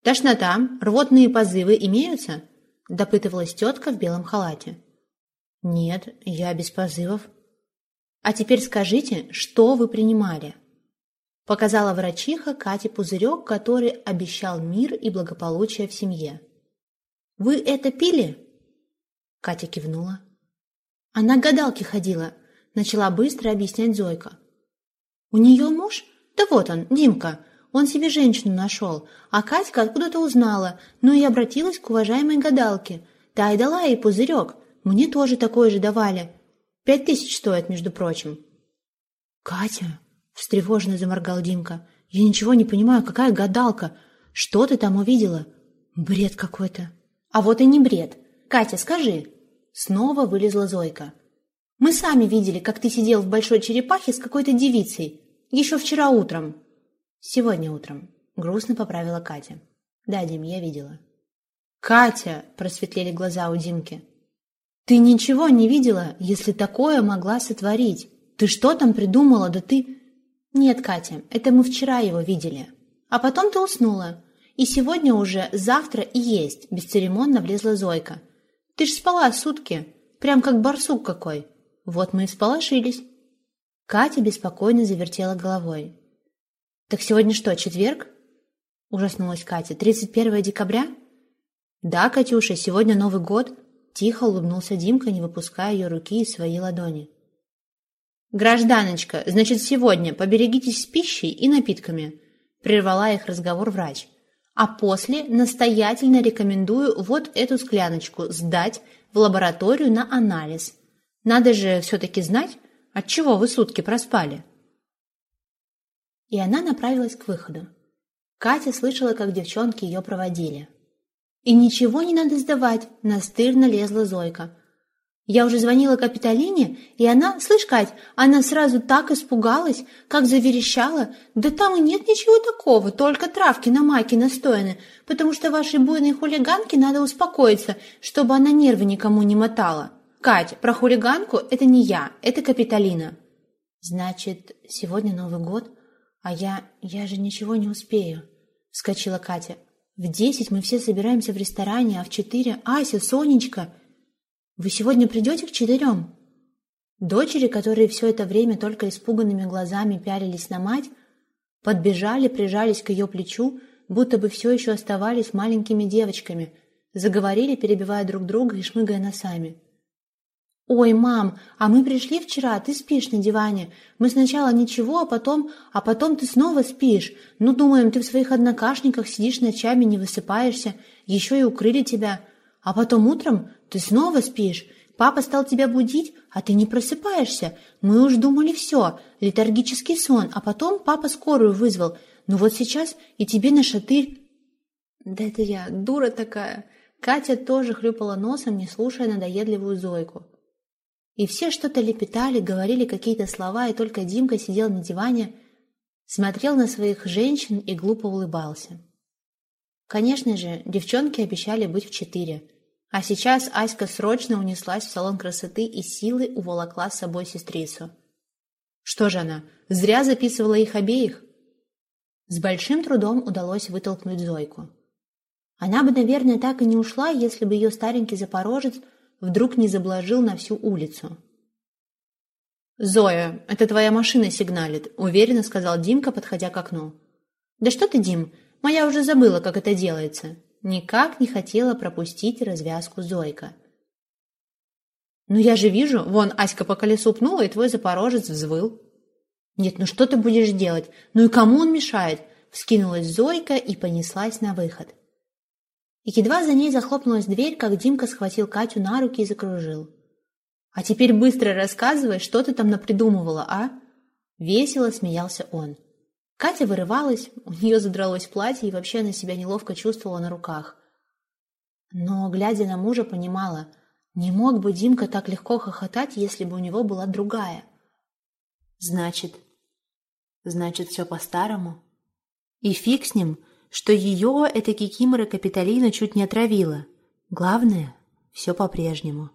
Тошнота, рвотные позывы имеются? Допытывалась тетка в белом халате. Нет, я без позывов. А теперь скажите, что вы принимали? Показала врачиха Кате пузырек, который обещал мир и благополучие в семье. «Вы это пили?» Катя кивнула. «Она к гадалке ходила», начала быстро объяснять Зойка. У нее муж? Да вот он, Димка. Он себе женщину нашел, а Катька откуда-то узнала, ну и обратилась к уважаемой гадалке. Та и дала ей пузырек. Мне тоже такой же давали. Пять тысяч стоит, между прочим. «Катя!» — встревоженно заморгал Димка. «Я ничего не понимаю, какая гадалка? Что ты там увидела? Бред какой-то!» «А вот и не бред. Катя, скажи!» Снова вылезла Зойка. Мы сами видели, как ты сидел в большой черепахе с какой-то девицей. Еще вчера утром. Сегодня утром. Грустно поправила Катя. Да, Дим, я видела. Катя, просветлели глаза у Димки. Ты ничего не видела, если такое могла сотворить? Ты что там придумала, да ты... Нет, Катя, это мы вчера его видели. А потом ты уснула. И сегодня уже, завтра и есть, бесцеремонно влезла Зойка. Ты ж спала сутки, прям как барсук какой. Вот мы и сполошились. Катя беспокойно завертела головой. «Так сегодня что, четверг?» Ужаснулась Катя. «31 декабря?» «Да, Катюша, сегодня Новый год. Тихо улыбнулся Димка, не выпуская ее руки из своей ладони. «Гражданочка, значит, сегодня поберегитесь с пищей и напитками», – прервала их разговор врач. «А после настоятельно рекомендую вот эту скляночку сдать в лабораторию на анализ. Надо же все-таки знать, от чего вы сутки проспали». И она направилась к выходу. Катя слышала, как девчонки ее проводили. «И ничего не надо сдавать», – настырно лезла Зойка. Я уже звонила Капитолине, и она, слышь, Кать, она сразу так испугалась, как заверещала. Да там и нет ничего такого, только травки на маке настояны, потому что вашей буйной хулиганке надо успокоиться, чтобы она нервы никому не мотала. Кать, про хулиганку это не я, это Капитолина. Значит, сегодня Новый год, а я, я же ничего не успею, вскочила Катя. В десять мы все собираемся в ресторане, а в четыре... Ася, Сонечка, вы сегодня придете к четырем?» Дочери, которые все это время только испуганными глазами пялились на мать, подбежали, прижались к ее плечу, будто бы все еще оставались маленькими девочками, заговорили, перебивая друг друга и шмыгая носами. «Ой, мам, а мы пришли вчера, ты спишь на диване. Мы сначала ничего, а потом... А потом ты снова спишь. Ну, думаем, ты в своих однокашниках сидишь ночами, не высыпаешься, еще и укрыли тебя. А потом утром ты снова спишь. Папа стал тебя будить, а ты не просыпаешься. Мы уж думали все, летаргический сон, а потом папа скорую вызвал. Ну вот сейчас и тебе на шатырь...» «Да это я, дура такая!» Катя тоже хлюпала носом, не слушая надоедливую Зойку. И все что-то лепетали, говорили какие-то слова, и только Димка сидел на диване, смотрел на своих женщин и глупо улыбался. Конечно же, девчонки обещали быть в четыре. А сейчас Аська срочно унеслась в салон красоты и силой уволокла с собой сестрицу. Что же она, зря записывала их обеих? С большим трудом удалось вытолкнуть Зойку. Она бы, наверное, так и не ушла, если бы ее старенький запорожец – вдруг не заблажил на всю улицу. «Зоя, это твоя машина сигналит», — уверенно сказал Димка, подходя к окну. «Да что ты, Дим, моя уже забыла, как это делается». Никак не хотела пропустить развязку Зойка. «Ну я же вижу, вон Аська по колесу пнула, и твой запорожец взвыл». «Нет, ну что ты будешь делать? Ну и кому он мешает?» Вскинулась Зойка и понеслась на выход. И едва за ней захлопнулась дверь, как Димка схватил Катю на руки и закружил. «А теперь быстро рассказывай, что ты там напридумывала, а?» Весело смеялся он. Катя вырывалась, у нее задралось платье, и вообще она себя неловко чувствовала на руках. Но, глядя на мужа, понимала, не мог бы Димка так легко хохотать, если бы у него была другая. «Значит, значит, все по-старому?» «И фиг с ним!» Что ее эта кикимора Капитолина чуть не отравила. Главное, все по-прежнему.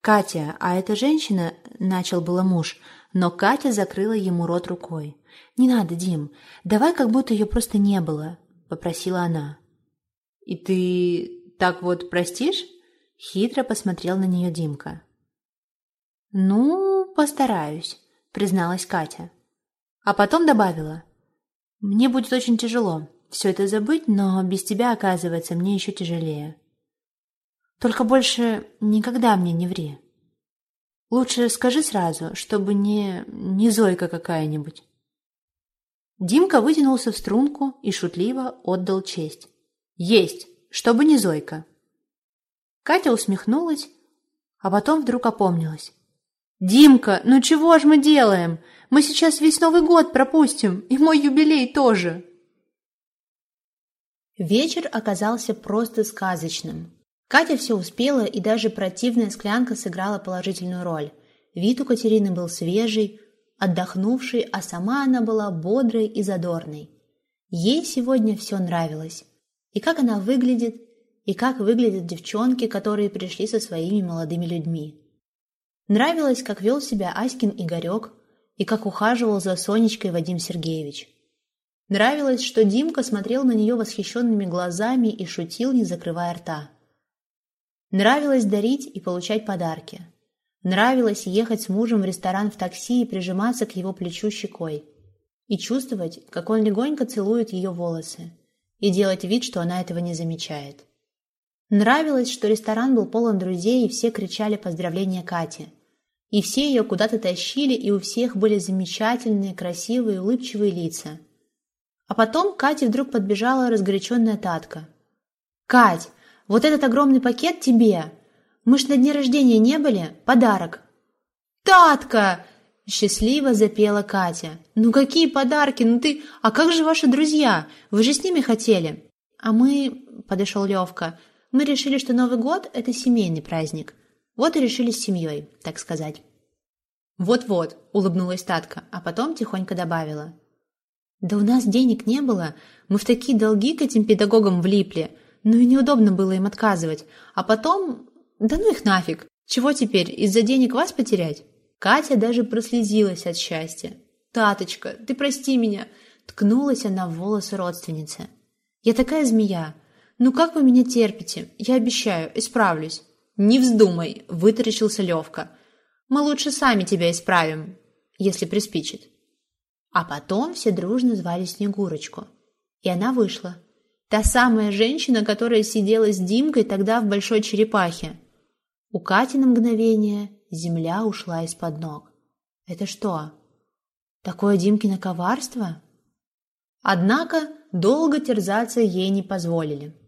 «Катя, а эта женщина...» — начал было муж, но Катя закрыла ему рот рукой. «Не надо, Дим, давай как будто ее просто не было», — попросила она. «И ты так вот простишь?» — хитро посмотрел на нее Димка. «Ну, постараюсь», — призналась Катя. А потом добавила. Мне будет очень тяжело все это забыть, но без тебя, оказывается, мне еще тяжелее. Только больше никогда мне не ври. Лучше скажи сразу, чтобы не... не Зойка какая-нибудь. Димка вытянулся в струнку и шутливо отдал честь. Есть, чтобы не Зойка. Катя усмехнулась, а потом вдруг опомнилась. «Димка, ну чего ж мы делаем? Мы сейчас весь Новый год пропустим, и мой юбилей тоже!» Вечер оказался просто сказочным. Катя все успела, и даже противная склянка сыграла положительную роль. Вид у Катерины был свежий, отдохнувший, а сама она была бодрой и задорной. Ей сегодня все нравилось. И как она выглядит, и как выглядят девчонки, которые пришли со своими молодыми людьми. Нравилось, как вел себя Аськин Игорек и как ухаживал за Сонечкой Вадим Сергеевич. Нравилось, что Димка смотрел на нее восхищенными глазами и шутил, не закрывая рта. Нравилось дарить и получать подарки. Нравилось ехать с мужем в ресторан в такси и прижиматься к его плечу щекой. И чувствовать, как он легонько целует ее волосы. И делать вид, что она этого не замечает. Нравилось, что ресторан был полон друзей, и все кричали поздравления Кате. И все ее куда-то тащили, и у всех были замечательные, красивые, улыбчивые лица. А потом Кате вдруг подбежала разгоряченная Татка. «Кать, вот этот огромный пакет тебе! Мы ж на дне рождения не были? Подарок!» «Татка!» – счастливо запела Катя. «Ну какие подарки? Ну ты... А как же ваши друзья? Вы же с ними хотели?» «А мы...» – подошел Левка – мы решили, что Новый год – это семейный праздник. Вот и решили с семьей, так сказать. «Вот-вот», – улыбнулась Татка, а потом тихонько добавила. «Да у нас денег не было. Мы в такие долги к этим педагогам влипли. Ну и неудобно было им отказывать. А потом... Да ну их нафиг. Чего теперь, из-за денег вас потерять?» Катя даже прослезилась от счастья. «Таточка, ты прости меня!» Ткнулась она в волосы родственницы. «Я такая змея. «Ну как вы меня терпите? Я обещаю, исправлюсь». «Не вздумай», – вытаращился Левка. «Мы лучше сами тебя исправим, если приспичит». А потом все дружно звали Снегурочку. И она вышла. Та самая женщина, которая сидела с Димкой тогда в большой черепахе. У Кати на мгновение земля ушла из-под ног. Это что? Такое Димкино коварство? Однако долго терзаться ей не позволили.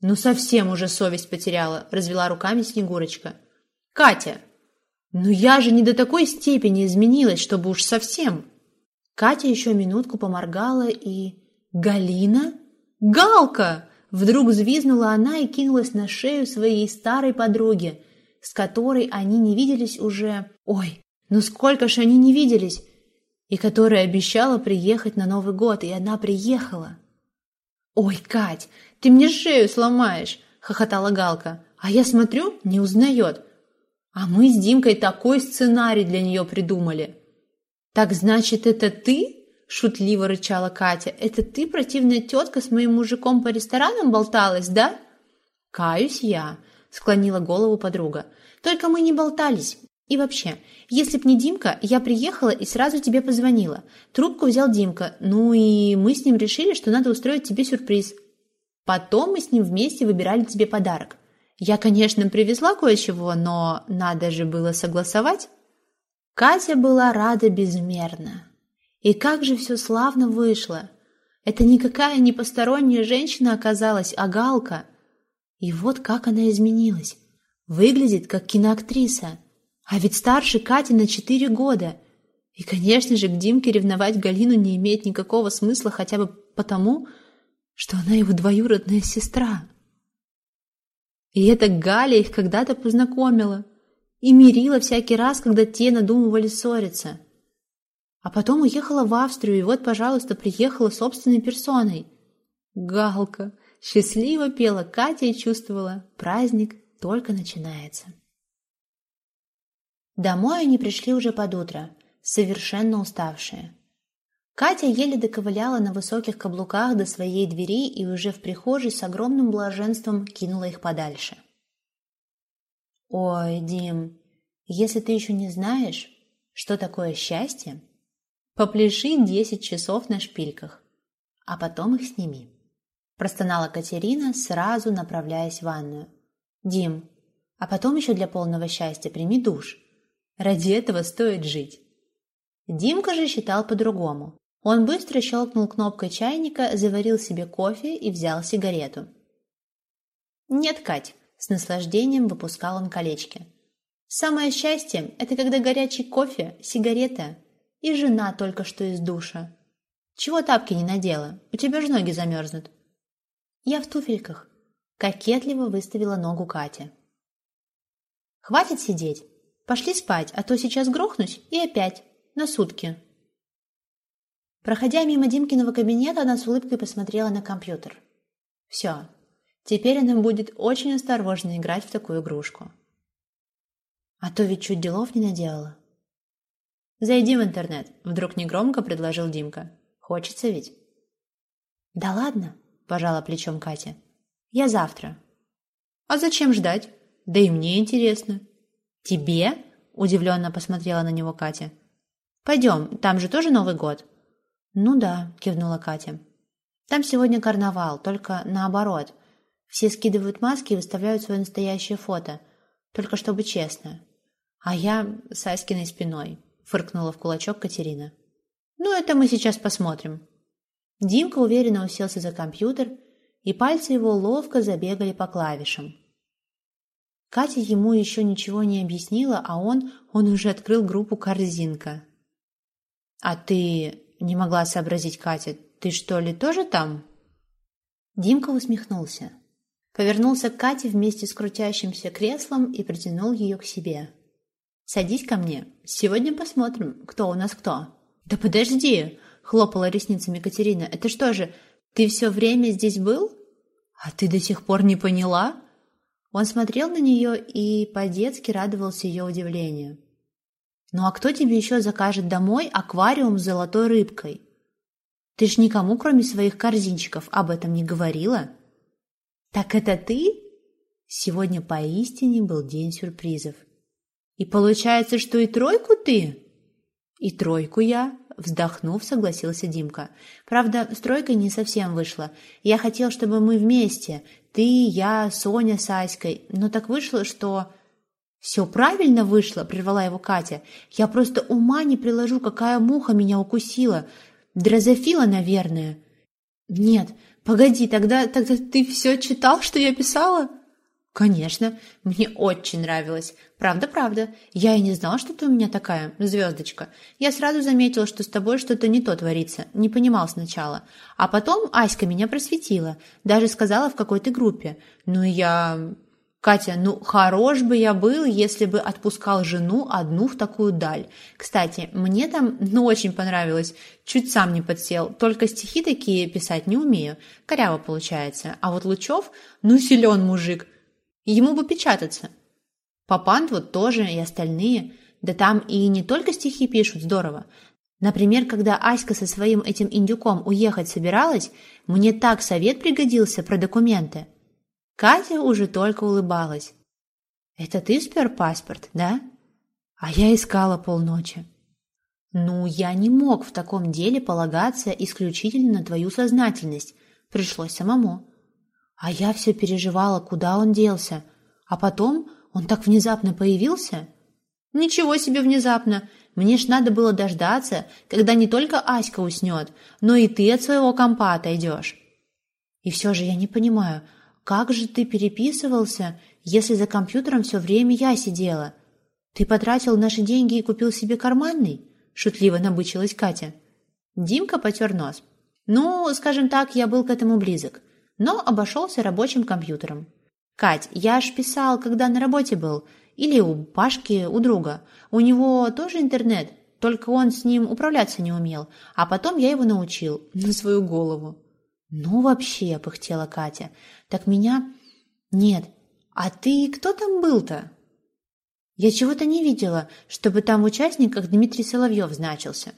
«Ну совсем уже совесть потеряла», – развела руками Снегурочка. «Катя! Ну я же не до такой степени изменилась, чтобы уж совсем!» Катя еще минутку поморгала и... «Галина? Галка!» Вдруг взвизнула она и кинулась на шею своей старой подруги, с которой они не виделись уже... Ой, ну сколько ж они не виделись! И которая обещала приехать на Новый год, и она приехала. «Ой, Кать, ты мне шею сломаешь!» – хохотала Галка. «А я смотрю, не узнает. А мы с Димкой такой сценарий для нее придумали». «Так значит, это ты?» – шутливо рычала Катя. «Это ты, противная тетка, с моим мужиком по ресторанам болталась, да?» «Каюсь я», – склонила голову подруга. «Только мы не болтались. И вообще, если б не Димка, я приехала и сразу тебе позвонила. Трубку взял Димка, ну и мы с ним решили, что надо устроить тебе сюрприз. Потом мы с ним вместе выбирали тебе подарок. Я, конечно, привезла кое-чего, но надо же было согласовать. Катя была рада безмерно. И как же все славно вышло. Это никакая не посторонняя женщина оказалась, а Галка. И вот как она изменилась. Выглядит как киноактриса. А ведь старше Кати на четыре года. И, конечно же, к Димке ревновать Галину не имеет никакого смысла хотя бы потому, что она его двоюродная сестра. И эта Галя их когда-то познакомила и мирила всякий раз, когда те надумывали ссориться. А потом уехала в Австрию, и вот, пожалуйста, приехала собственной персоной. Галка счастливо пела Катя и чувствовала, праздник только начинается. Домой они пришли уже под утро, совершенно уставшие. Катя еле доковыляла на высоких каблуках до своей двери и уже в прихожей с огромным блаженством кинула их подальше. «Ой, Дим, если ты еще не знаешь, что такое счастье, попляши десять часов на шпильках, а потом их сними», простонала Катерина, сразу направляясь в ванную. «Дим, а потом еще для полного счастья прими душ. Ради этого стоит жить». Димка же считал по-другому. Он быстро щелкнул кнопкой чайника, заварил себе кофе и взял сигарету. «Нет, Кать», – с наслаждением выпускал он колечки. «Самое счастье – это когда горячий кофе, сигарета и жена только что из душа. Чего тапки не надела? У тебя же ноги замерзнут». «Я в туфельках», – кокетливо выставила ногу Катя. «Хватит сидеть. Пошли спать, а то сейчас грохнусь и опять, на сутки». Проходя мимо Димкиного кабинета, она с улыбкой посмотрела на компьютер. Все. Теперь она будет очень осторожно играть в такую игрушку. А то ведь чуть делов не наделала. «Зайди в интернет», — вдруг негромко предложил Димка. «Хочется ведь?» «Да ладно», — пожала плечом Катя. «Я завтра». «А зачем ждать? Да и мне интересно». «Тебе?» — удивленно посмотрела на него Катя. «Пойдем, там же тоже Новый год». «Ну да», – кивнула Катя. «Там сегодня карнавал, только наоборот. Все скидывают маски и выставляют свое настоящее фото, только чтобы честно. А я с Аськиной спиной, фыркнула в кулачок Катерина. Ну, это мы сейчас посмотрим. Димка уверенно уселся за компьютер, и пальцы его ловко забегали по клавишам. Катя ему еще ничего не объяснила, а он, он уже открыл группу «Корзинка». «А ты не могла сообразить, Катя, ты что ли тоже там?» Димка усмехнулся. Повернулся к Кате вместе с крутящимся креслом и притянул ее к себе. «Садись ко мне. Сегодня посмотрим, кто у нас кто». «Да подожди!» — хлопала ресницами Катерина. «Это что же, ты все время здесь был? А ты до сих пор не поняла?» Он смотрел на нее и по-детски радовался ее удивлению. «Ну а кто тебе еще закажет домой аквариум с золотой рыбкой? Ты ж никому, кроме своих корзинчиков, об этом не говорила?» «Так это ты?» Сегодня поистине был день сюрпризов. «И получается, что и тройку ты?» «И тройку я», — вздохнув, согласился Димка. «Правда, с тройкой не совсем вышло. Я хотел, чтобы мы вместе. Ты, я, Соня с Аськой. Но так вышло, что...» «Все правильно вышло», — прервала его Катя. «Я просто ума не приложу, какая муха меня укусила. Дрозофила, наверное». «Нет, погоди, тогда, тогда ты все читал, что я писала?» «Конечно, мне очень нравилось. Правда-правда. Я и не знала, что ты у меня такая, звездочка. Я сразу заметила, что с тобой что-то не то творится. Не понимал сначала. А потом Аська меня просветила. Даже сказала, в какой ты группе. Ну я... Катя, ну хорош бы я был, если бы отпускал жену одну в такую даль. Кстати, мне там, ну, очень понравилось. Чуть сам не подсел. Только стихи такие писать не умею. Коряво получается. А вот Лучев, ну, силен мужик. Ему бы печататься. Папант вот тоже и остальные. Да там и не только стихи пишут здорово. Например, когда Аська со своим этим индюком уехать собиралась, мне так совет пригодился про документы. Катя уже только улыбалась. «Это ты спер паспорт, да?» А я искала полночи. «Ну, я не мог в таком деле полагаться исключительно на твою сознательность. Пришлось самому. А я все переживала, куда он делся. А потом он так внезапно появился. Ничего себе внезапно! Мне ж надо было дождаться, когда не только Аська уснет, но и ты от своего компа отойдешь. И все же я не понимаю, как же ты переписывался, если за компьютером все время я сидела? Ты потратил наши деньги и купил себе карманный? Шутливо набычилась Катя. Димка потер нос. Ну, скажем так, я был к этому близок но обошелся рабочим компьютером. «Кать, я ж писал, когда на работе был. Или у Пашки, у друга. У него тоже интернет, только он с ним управляться не умел. А потом я его научил. На свою голову». «Ну вообще», — пыхтела Катя. «Так меня...» «Нет. А ты кто там был-то?» «Я чего-то не видела, чтобы там в участниках Дмитрий Соловьев значился».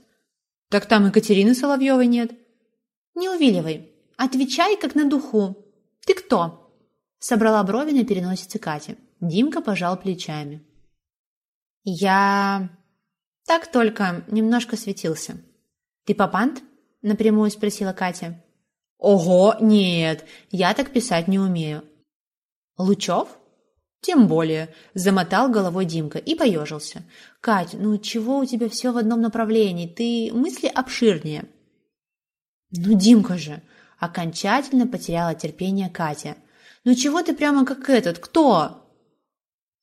«Так там и Катерины Соловьевой нет». «Не увиливай. Отвечай, как на духу. Ты кто?» Собрала брови на переносице Кати. Димка пожал плечами. «Я...» «Так только, немножко светился». «Ты папант?» — напрямую спросила Катя. «Ого, нет, я так писать не умею». «Лучев?» «Тем более», — замотал головой Димка и поежился. «Кать, ну чего у тебя все в одном направлении? Ты мысли обширнее». «Ну, Димка же!» Окончательно потеряла терпение Катя. «Ну чего ты прямо как этот? Кто?»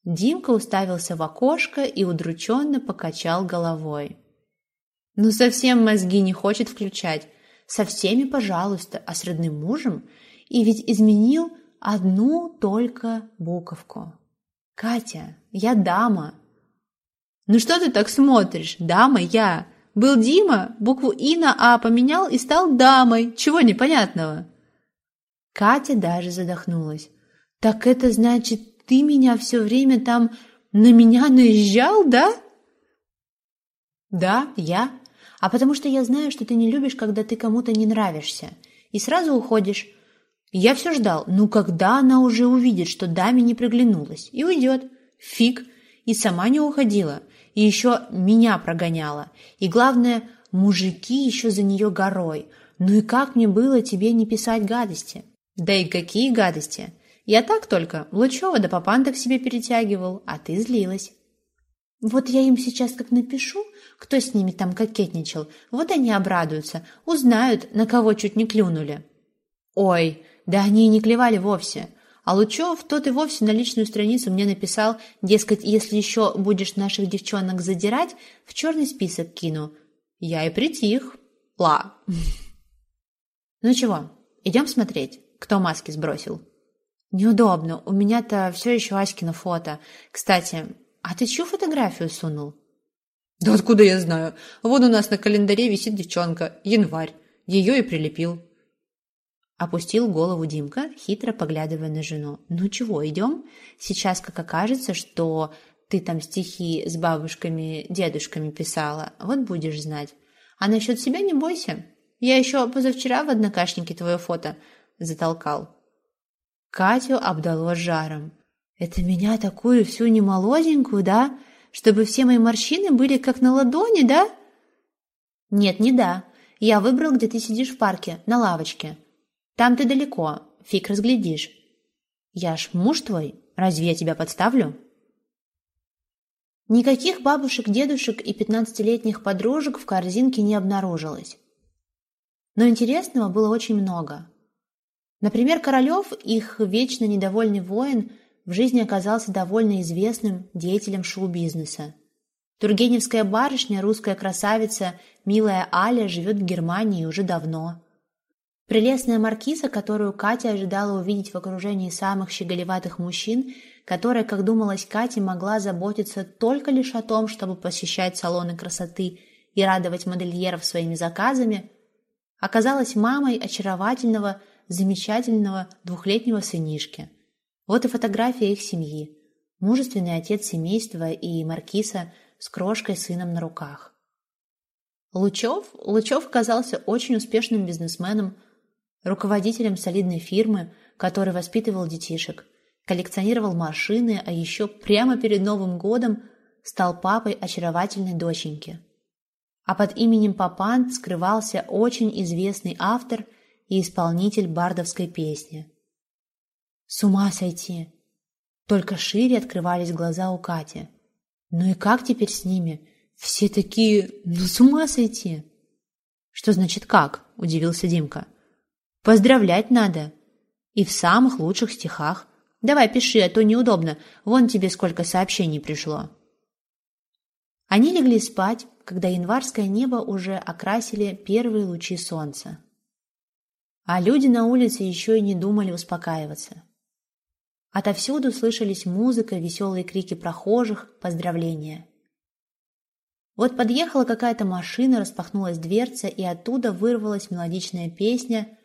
Димка уставился в окошко и удрученно покачал головой. «Ну совсем мозги не хочет включать. Со всеми, пожалуйста, а с родным мужем? И ведь изменил одну только буковку. Катя, я дама». «Ну что ты так смотришь? Дама я. Был Дима, букву «и» на «а» поменял и стал дамой. Чего непонятного?» Катя даже задохнулась. «Так это значит, ты меня все время там на меня наезжал, да?» «Да, я. А потому что я знаю, что ты не любишь, когда ты кому-то не нравишься. И сразу уходишь. Я все ждал. Ну, когда она уже увидит, что даме не приглянулась, и уйдет. Фиг. И сама не уходила и еще меня прогоняла. И главное, мужики еще за нее горой. Ну и как мне было тебе не писать гадости? Да и какие гадости! Я так только Лучева до Папанта к себе перетягивал, а ты злилась. Вот я им сейчас как напишу, кто с ними там кокетничал, вот они обрадуются, узнают, на кого чуть не клюнули. Ой, да они и не клевали вовсе. А Лучев тот и вовсе на личную страницу мне написал, дескать, если еще будешь наших девчонок задирать, в черный список кину. Я и притих. Ла. Ну чего, идем смотреть, кто маски сбросил. Неудобно, у меня-то все еще Аськино фото. Кстати, а ты чью фотографию сунул? Да откуда я знаю? Вон у нас на календаре висит девчонка, январь. Ее и прилепил. Опустил голову Димка, хитро поглядывая на жену. «Ну чего, идем? Сейчас как окажется, что ты там стихи с бабушками, дедушками писала, вот будешь знать. А насчет себя не бойся. Я еще позавчера в однокашнике твое фото затолкал». Катю обдало жаром. «Это меня такую всю немолоденькую, да? Чтобы все мои морщины были как на ладони, да?» «Нет, не да. Я выбрал, где ты сидишь в парке, на лавочке. Там ты далеко, фиг разглядишь. Я ж муж твой, разве я тебя подставлю? Никаких бабушек, дедушек и пятнадцатилетних подружек в корзинке не обнаружилось. Но интересного было очень много. Например, Королев, их вечно недовольный воин, в жизни оказался довольно известным деятелем шоу-бизнеса. Тургеневская барышня, русская красавица, милая Аля живет в Германии уже давно. Прелестная маркиза, которую Катя ожидала увидеть в окружении самых щеголеватых мужчин, которая, как думалось Кате, могла заботиться только лишь о том, чтобы посещать салоны красоты и радовать модельеров своими заказами, оказалась мамой очаровательного, замечательного двухлетнего сынишки. Вот и фотография их семьи. Мужественный отец семейства и маркиза с крошкой сыном на руках. Лучев, Лучев оказался очень успешным бизнесменом, руководителем солидной фирмы, который воспитывал детишек, коллекционировал машины, а еще прямо перед Новым годом стал папой очаровательной доченьки. А под именем Папант скрывался очень известный автор и исполнитель бардовской песни. С ума сойти! Только шире открывались глаза у Кати. Ну и как теперь с ними? Все такие... Ну с ума сойти! Что значит как? Удивился Димка. Поздравлять надо. И в самых лучших стихах. Давай пиши, а то неудобно. Вон тебе сколько сообщений пришло. Они легли спать, когда январское небо уже окрасили первые лучи солнца. А люди на улице еще и не думали успокаиваться. Отовсюду слышались музыка, веселые крики прохожих, поздравления. Вот подъехала какая-то машина, распахнулась дверца, и оттуда вырвалась мелодичная песня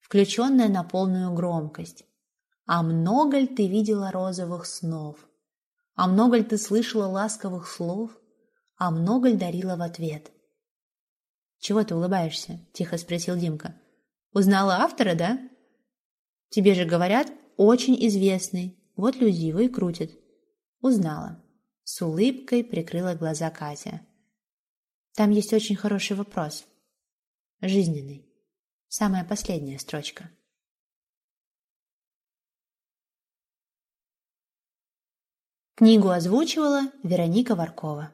включенная на полную громкость. А много ли ты видела розовых снов? А много ли ты слышала ласковых слов? А много ли дарила в ответ? «Чего ты улыбаешься?» – тихо спросил Димка. «Узнала автора, да?» «Тебе же говорят, очень известный. Вот люди его и крутят». «Узнала». С улыбкой прикрыла глаза Катя. «Там есть очень хороший вопрос. Жизненный. Самая последняя строчка. Книгу озвучивала Вероника Варкова.